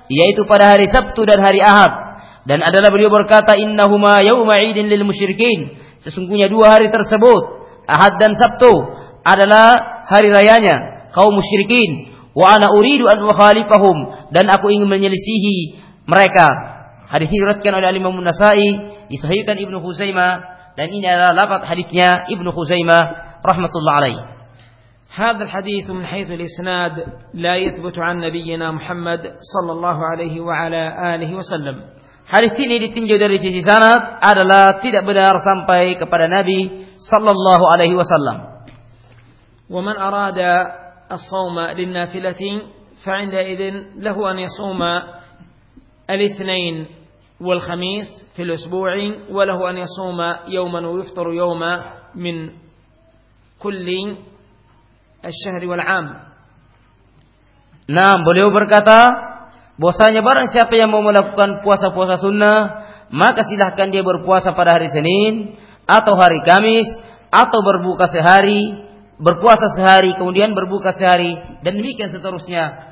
yaitu pada hari Sabtu dan hari Ahad. Dan adalah beliau berkata innahuma yauma idin lil musyrikin. Sesungguhnya dua hari tersebut Ahad dan Sabtu adalah hari rayanya kaum musyrikin wa ana uridu an ukhalifahum dan aku ingin menyelisihi mereka. Hadis ini diriwayatkan oleh Imam An-Nasa'i, disahihkan Ibnu Khuzaimah dan ini adalah lafaz hadisnya Ibnu Khuzaimah rahmatullah alaih. هذا الحديث من حيث الإسناد لا يثبت عن نبينا محمد صلى الله عليه وعلى آله وسلم Hadis ini ditinjau dari sisi sanad adalah tidak benar sampai kepada Nabi صلى الله عليه وسلم ومن أراد الصوم للنافلة فعندئذ له أن يصوم الاثنين والخميس في الأسبوع وله أن يصوم يوما ويفطر يوما من كل الشهر والعام. نعم beliau berkata bahwasanya barang siapa yang mau melakukan puasa-puasa sunnah maka silahkan dia berpuasa pada hari Senin atau hari Kamis atau berbuka sehari, berpuasa sehari kemudian berbuka sehari dan demikian seterusnya.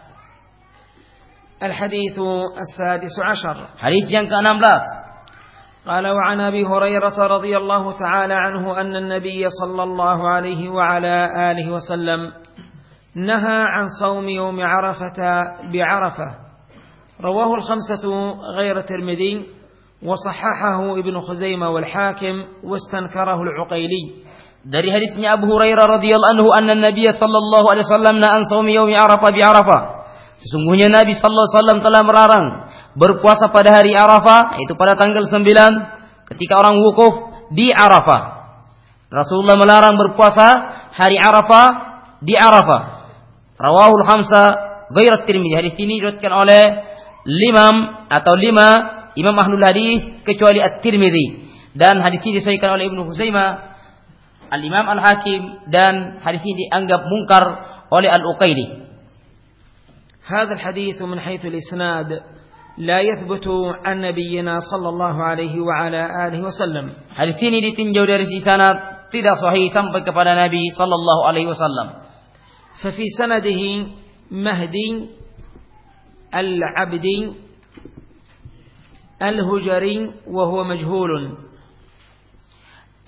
الحديث السادس عشر. Hadis yang ke-16 قال وعن أبي هريرة رضي الله تعالى عنه أن النبي صلى الله عليه وعلى آله وسلم نهى عن صوم يوم عرفة بعرفة. رواه الخمسة غير الترمذي. وصححه ابن خزيمه والحاكم واستنكره العقيلي Dari hadisnya Abu Hurairah radhiyallahu anhu anna Nabi sallallahu alaihi wasallam na an saumi yaumi Arafah bi Arafah. Sesungguhnya Nabi sallallahu alaihi wasallam telah melarang berpuasa pada hari Arafah itu pada tanggal 9 ketika orang wukuf di Arafah. Rasulullah melarang berpuasa hari Arafah di Arafah. Rawahul Hamsa ghairat Tirmidzi. Hadis ini diriwayatkan oleh limam atau lima imam ahlul hadis kecuali At-Tirmidzi dan hadis ini disahihkan oleh Ibnu Huzaimah Al-Imam Al-Hakim dan hadis ini dianggap mungkar oleh Al-Uqaili. هذا الحديث من حيث الإسناد لا يثبت عن نبينا صلى الله عليه وعلى آله وسلم Hadis ini ditinjau dari sisi sanad tidak sahih sampai kepada Nabi sallallahu alaihi wasallam. ففي سنده مهدي العبدي الهجري وهو مجهول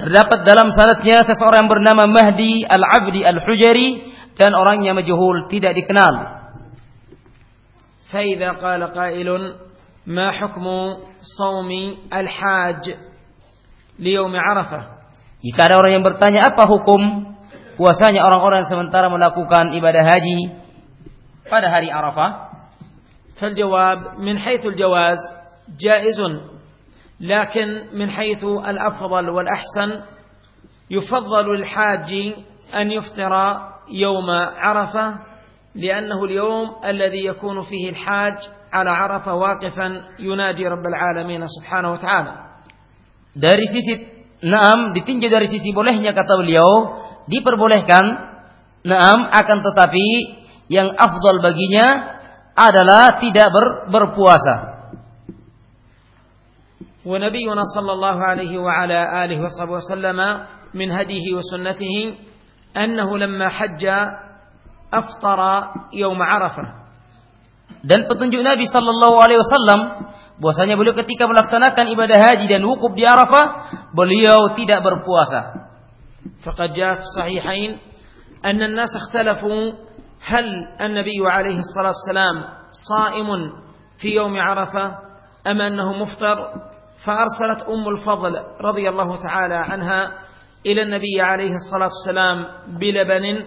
Terdapat dalam sanadnya seseorang yang bernama Mahdi Al-Abdi Al-Hujari dan orangnya majhul tidak dikenal. فإذا قال قائل ما حكم صوم الحاج ليوم عرفة Jika ada orang yang bertanya apa hukum puasanya orang-orang yang sementara melakukan ibadah haji pada hari Arafah? فالجواب من حيث الجواز جائز لكن من حيث الأفضل والأحسن يفضل للحاج أن يفطر يوم عرفة لأنه اليوم الذي يكون فيه الحاج على عرفة واقفا يناجي رب العالمين سبحانه وتعالى Dari sisi Naam ditinjau dari sisi bolehnya kata beliau diperbolehkan Naam akan tetapi yang afdal baginya adalah tidak ber, berpuasa. ونبينا صلى الله عليه وعلى آله وصحبه وسلم من هديه وسنته أنه لما حج أفطر يوم عرفة Dan petunjuk Nabi sallallahu alaihi wasallam bahwasanya beliau ketika melaksanakan ibadah haji dan wukuf di Arafah, beliau tidak berpuasa. فقد جاء في الصحيحين أن الناس اختلفوا هل النبي عليه الصلاة والسلام صائم في يوم عرفة أم أنه مفطر فأرسلت أم الفضل رضي الله تعالى عنها إلى النبي عليه الصلاة والسلام بلبن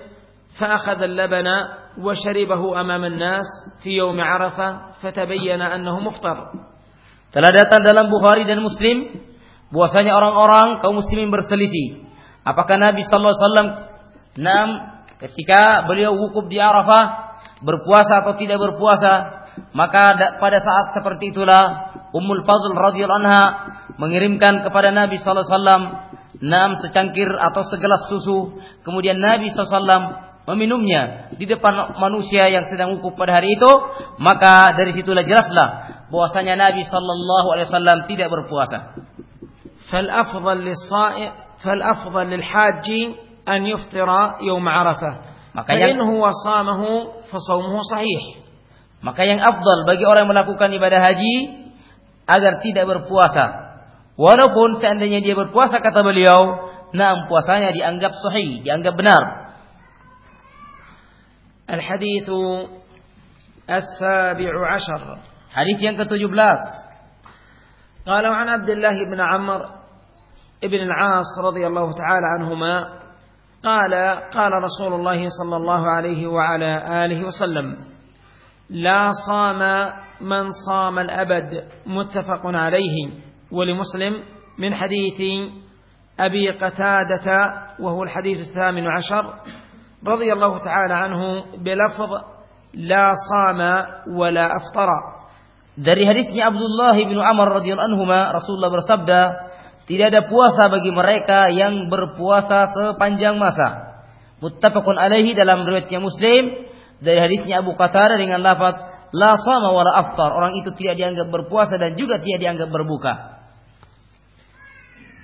فأخذ اللبن وشربه أمام الناس في يوم عرفة فتبين أنه مفطر Telah datang dalam Bukhari dan Muslim bahwasanya orang-orang kaum muslimin berselisih. Apakah Nabi sallallahu alaihi wasallam enam ketika beliau wukuf di Arafah berpuasa atau tidak berpuasa? Maka pada saat seperti itulah Ummul Fadl radhiyallahu anha mengirimkan kepada Nabi sallallahu alaihi wasallam enam secangkir atau segelas susu. Kemudian Nabi sallallahu alaihi wasallam meminumnya di depan manusia yang sedang wukuf pada hari itu, maka dari situlah jelaslah bahwasanya Nabi sallallahu alaihi wasallam tidak berpuasa. Fal afdal lis-sha'i' fal afdal lil-haji an yuftira yawm Arafah. makanya yang huwa samahu fa sawmuhu sahih. maka yang afdal bagi orang yang melakukan ibadah haji agar tidak berpuasa. Walaupun seandainya dia berpuasa kata beliau, nah puasanya dianggap sahih, dianggap benar. الحديث السابع عشر Hadis yang ke-17 قال عن عبد الله بن عمرو بن العاص رضي الله تعالى عنهما قال قال رسول الله صلى الله عليه وعلى آله وسلم لا صام من صام الأبد متفق عليه ولمسلم من حديث أبي قتادة وهو الحديث الثامن عشر رضي الله تعالى عنه بلفظ لا صام ولا أفطر dari hadisnya Abdullah bin Amr radhiyallahu anhu Rasulullah bersabda, tidak ada puasa bagi mereka yang berpuasa sepanjang masa. Muttafaqun alaihi dalam riwayatnya Muslim dari hadisnya Abu Qatadah dengan lafaz la sama wala aftar. Orang itu tidak dianggap berpuasa dan juga tidak dianggap berbuka.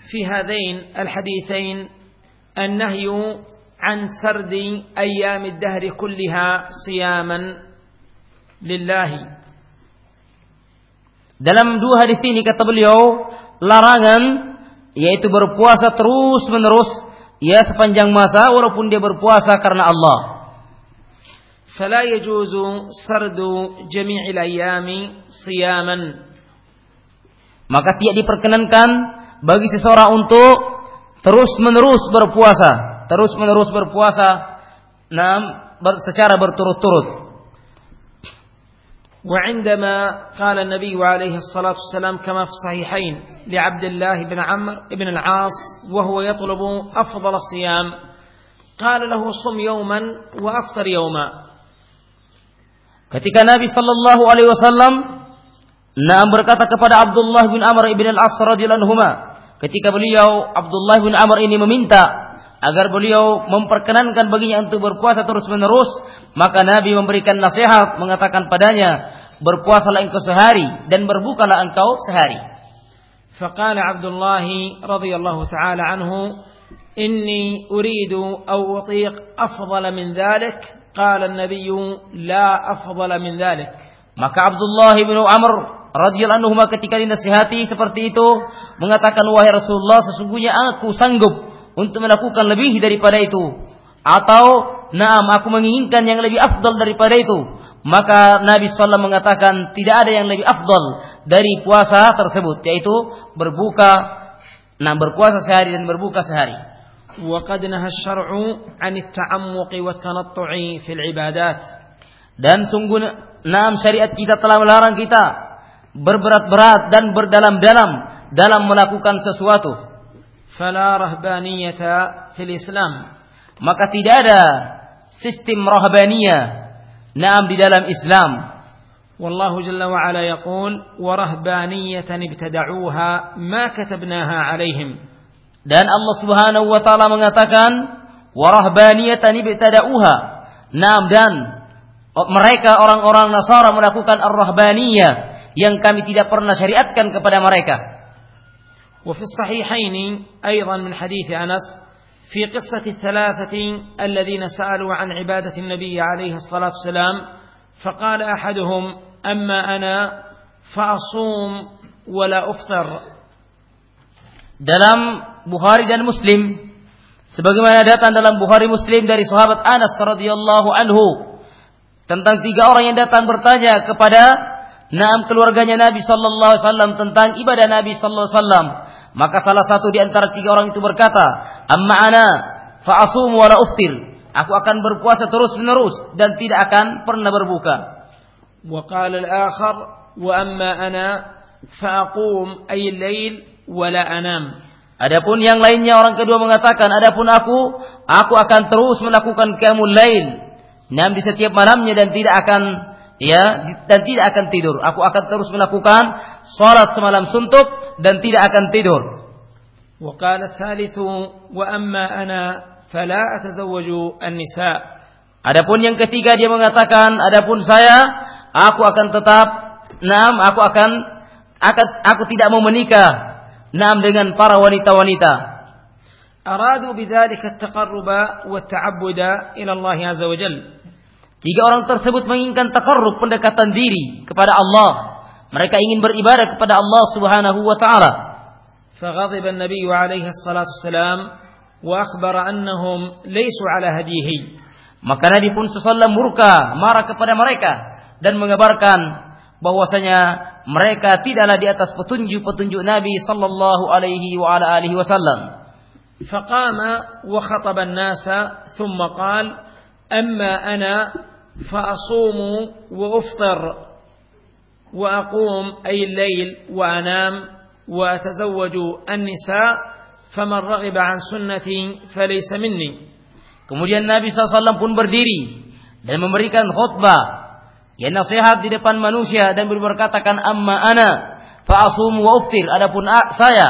في هذين الحديثين النهي عن سرد أيام الدهر كلها صياما لله Dalam dua hadis ini kata beliau larangan yaitu berpuasa terus menerus ya sepanjang masa walaupun dia berpuasa karena Allah. فلا يجوز سرد جميع الأيام صياما. Maka tidak diperkenankan bagi seseorang untuk terus menerus berpuasa, terus menerus berpuasa nah, ber, secara berturut-turut. وعندما قال النبي عليه الصلاة والسلام كما في الصحيحين لعبد الله بن عمرو بن العاص وهو يطلب أفضل الصيام قال له صم يوما وأفطر يوما. Ketika Nabi Shallallahu Alaihi Wasallam Naam berkata kepada Abdullah bin Amr ibn al-As radhiyallahu anhu ketika beliau Abdullah bin Amr ini meminta agar beliau memperkenankan baginya untuk berpuasa terus-menerus, maka Nabi memberikan nasihat mengatakan padanya, berpuasalah engkau sehari dan berbukalah engkau sehari. فقال عبد الله رضي الله تعالى عنه إني أريد أو أطيق أفضل من ذلك قال النبي لا أفضل من ذلك. Maka Abdullah bin Amr radhiyallahu anhu ketika dinasihati seperti itu mengatakan wahai Rasulullah sesungguhnya aku sanggup untuk melakukan lebih daripada itu. Atau naam aku menginginkan yang lebih afdal daripada itu. Maka Nabi SAW mengatakan tidak ada yang lebih afdal dari puasa tersebut yaitu berbuka nah berpuasa sehari dan berbuka sehari. وقد نهى الشرع عن التعمق والتنطع في العبادات dan sungguh naam syariat kita telah melarang kita berberat-berat dan berdalam-dalam dalam melakukan sesuatu فلا رهبانية في الإسلام maka tidak ada sistem rahbaniyah naam di dalam Islam والله جل وعلا يقول ورهبانية ابتدعوها ما كتبناها عليهم Dan Allah Subhanahu wa taala mengatakan warahbaniyatan ibtada'uha naam dan mereka orang-orang Nasara melakukan ar-rahbaniyah yang kami tidak pernah syariatkan kepada mereka وفي الصحيحين أيضا من حديث أنس في قصة الثلاثة الذين سألوا عن عبادة النبي عليه الصلاة والسلام فقال أحدهم أما أنا فأصوم ولا أفطر dalam Bukhari dan Muslim sebagaimana datang dalam Bukhari Muslim dari sahabat Anas radhiyallahu anhu tentang tiga orang yang datang bertanya kepada Naam keluarganya Nabi sallallahu alaihi wasallam tentang ibadah Nabi sallallahu alaihi wasallam. Maka salah satu di antara tiga orang itu berkata, "Amma ana fa asumu wa la uftir." Aku akan berpuasa terus-menerus dan tidak akan pernah berbuka. Wa qala al-akhar, "Wa amma ana fa aqum ay lail wa la anam." Adapun yang lainnya orang kedua mengatakan, adapun aku, aku akan terus melakukan qiyamul lain, Nam di setiap malamnya dan tidak akan ya dan tidak akan tidur. Aku akan terus melakukan salat semalam suntuk dan tidak akan tidur. Wa qala wa amma ana fala atazawwaju an-nisa. Adapun yang ketiga dia mengatakan, adapun saya aku akan tetap nam aku akan akan aku tidak mau menikah nam dengan para wanita-wanita. أرادوا بذلك التقرب والتعبد إلى الله عز وجل Tiga orang tersebut menginginkan takarrub pendekatan diri kepada Allah. Mereka ingin beribadah kepada Allah Subhanahu wa taala. فغضب النبي عليه الصلاة والسلام وأخبر أنهم ليسوا على هديه Maka Nabi pun sallallahu murka, marah kepada mereka dan mengabarkan bahwasanya mereka tidaklah di atas petunjuk-petunjuk Nabi sallallahu alaihi wa ala alihi wasallam. فقام وخطب الناس ثم قال أما أنا فأصوم وأفطر وأقوم أي الليل وأنام وأتزوج النساء فمن رغب عن سنتي فليس مني Kemudian Nabi SAW pun berdiri dan memberikan khutbah Ya nasihat di depan manusia dan berkatakan amma ana fa asum wa uftir. Adapun saya,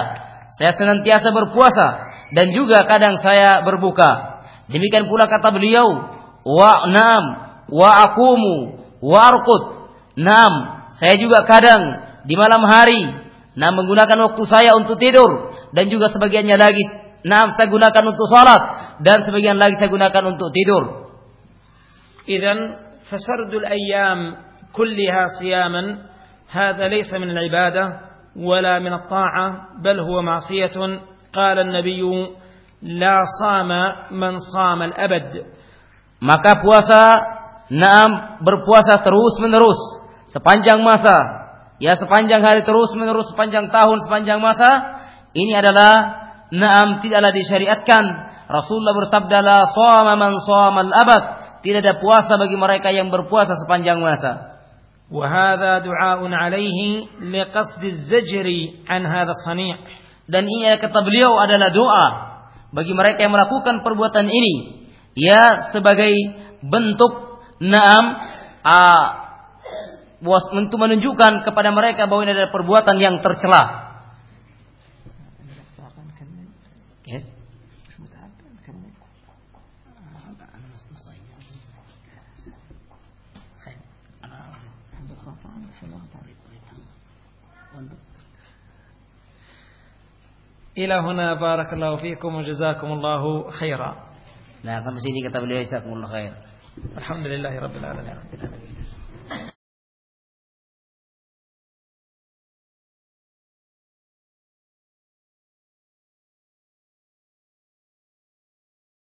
saya senantiasa berpuasa dan juga kadang saya berbuka. Demikian pula kata beliau, wa nam wa akumu wa arkut. Nam, saya juga kadang di malam hari nam menggunakan waktu saya untuk tidur dan juga sebagiannya lagi nam saya gunakan untuk salat dan sebagian lagi saya gunakan untuk tidur. Idan فسرد الأيام كلها صياما هذا ليس من العبادة ولا من الطاعة بل هو معصية قال النبي لا صام من صام الأبد Maka puasa naam berpuasa terus menerus sepanjang masa ya sepanjang hari terus menerus sepanjang tahun sepanjang masa ini adalah naam tidaklah disyariatkan Rasulullah bersabda la shoma man shoma al-abad tidak ada puasa bagi mereka yang berpuasa sepanjang masa وهذا دعاء عليه لقصد الزجر عن هذا الصنيع dan ini kata beliau adalah doa bagi mereka yang melakukan perbuatan ini ya sebagai bentuk naam ah, untuk menunjukkan kepada mereka bahwa ini adalah perbuatan yang tercela. إلى هنا بارك الله فيكم وجزاكم الله خيرا Nah, sampai sini kata beliau jazakumullah khair. الحمد لله رب العالمين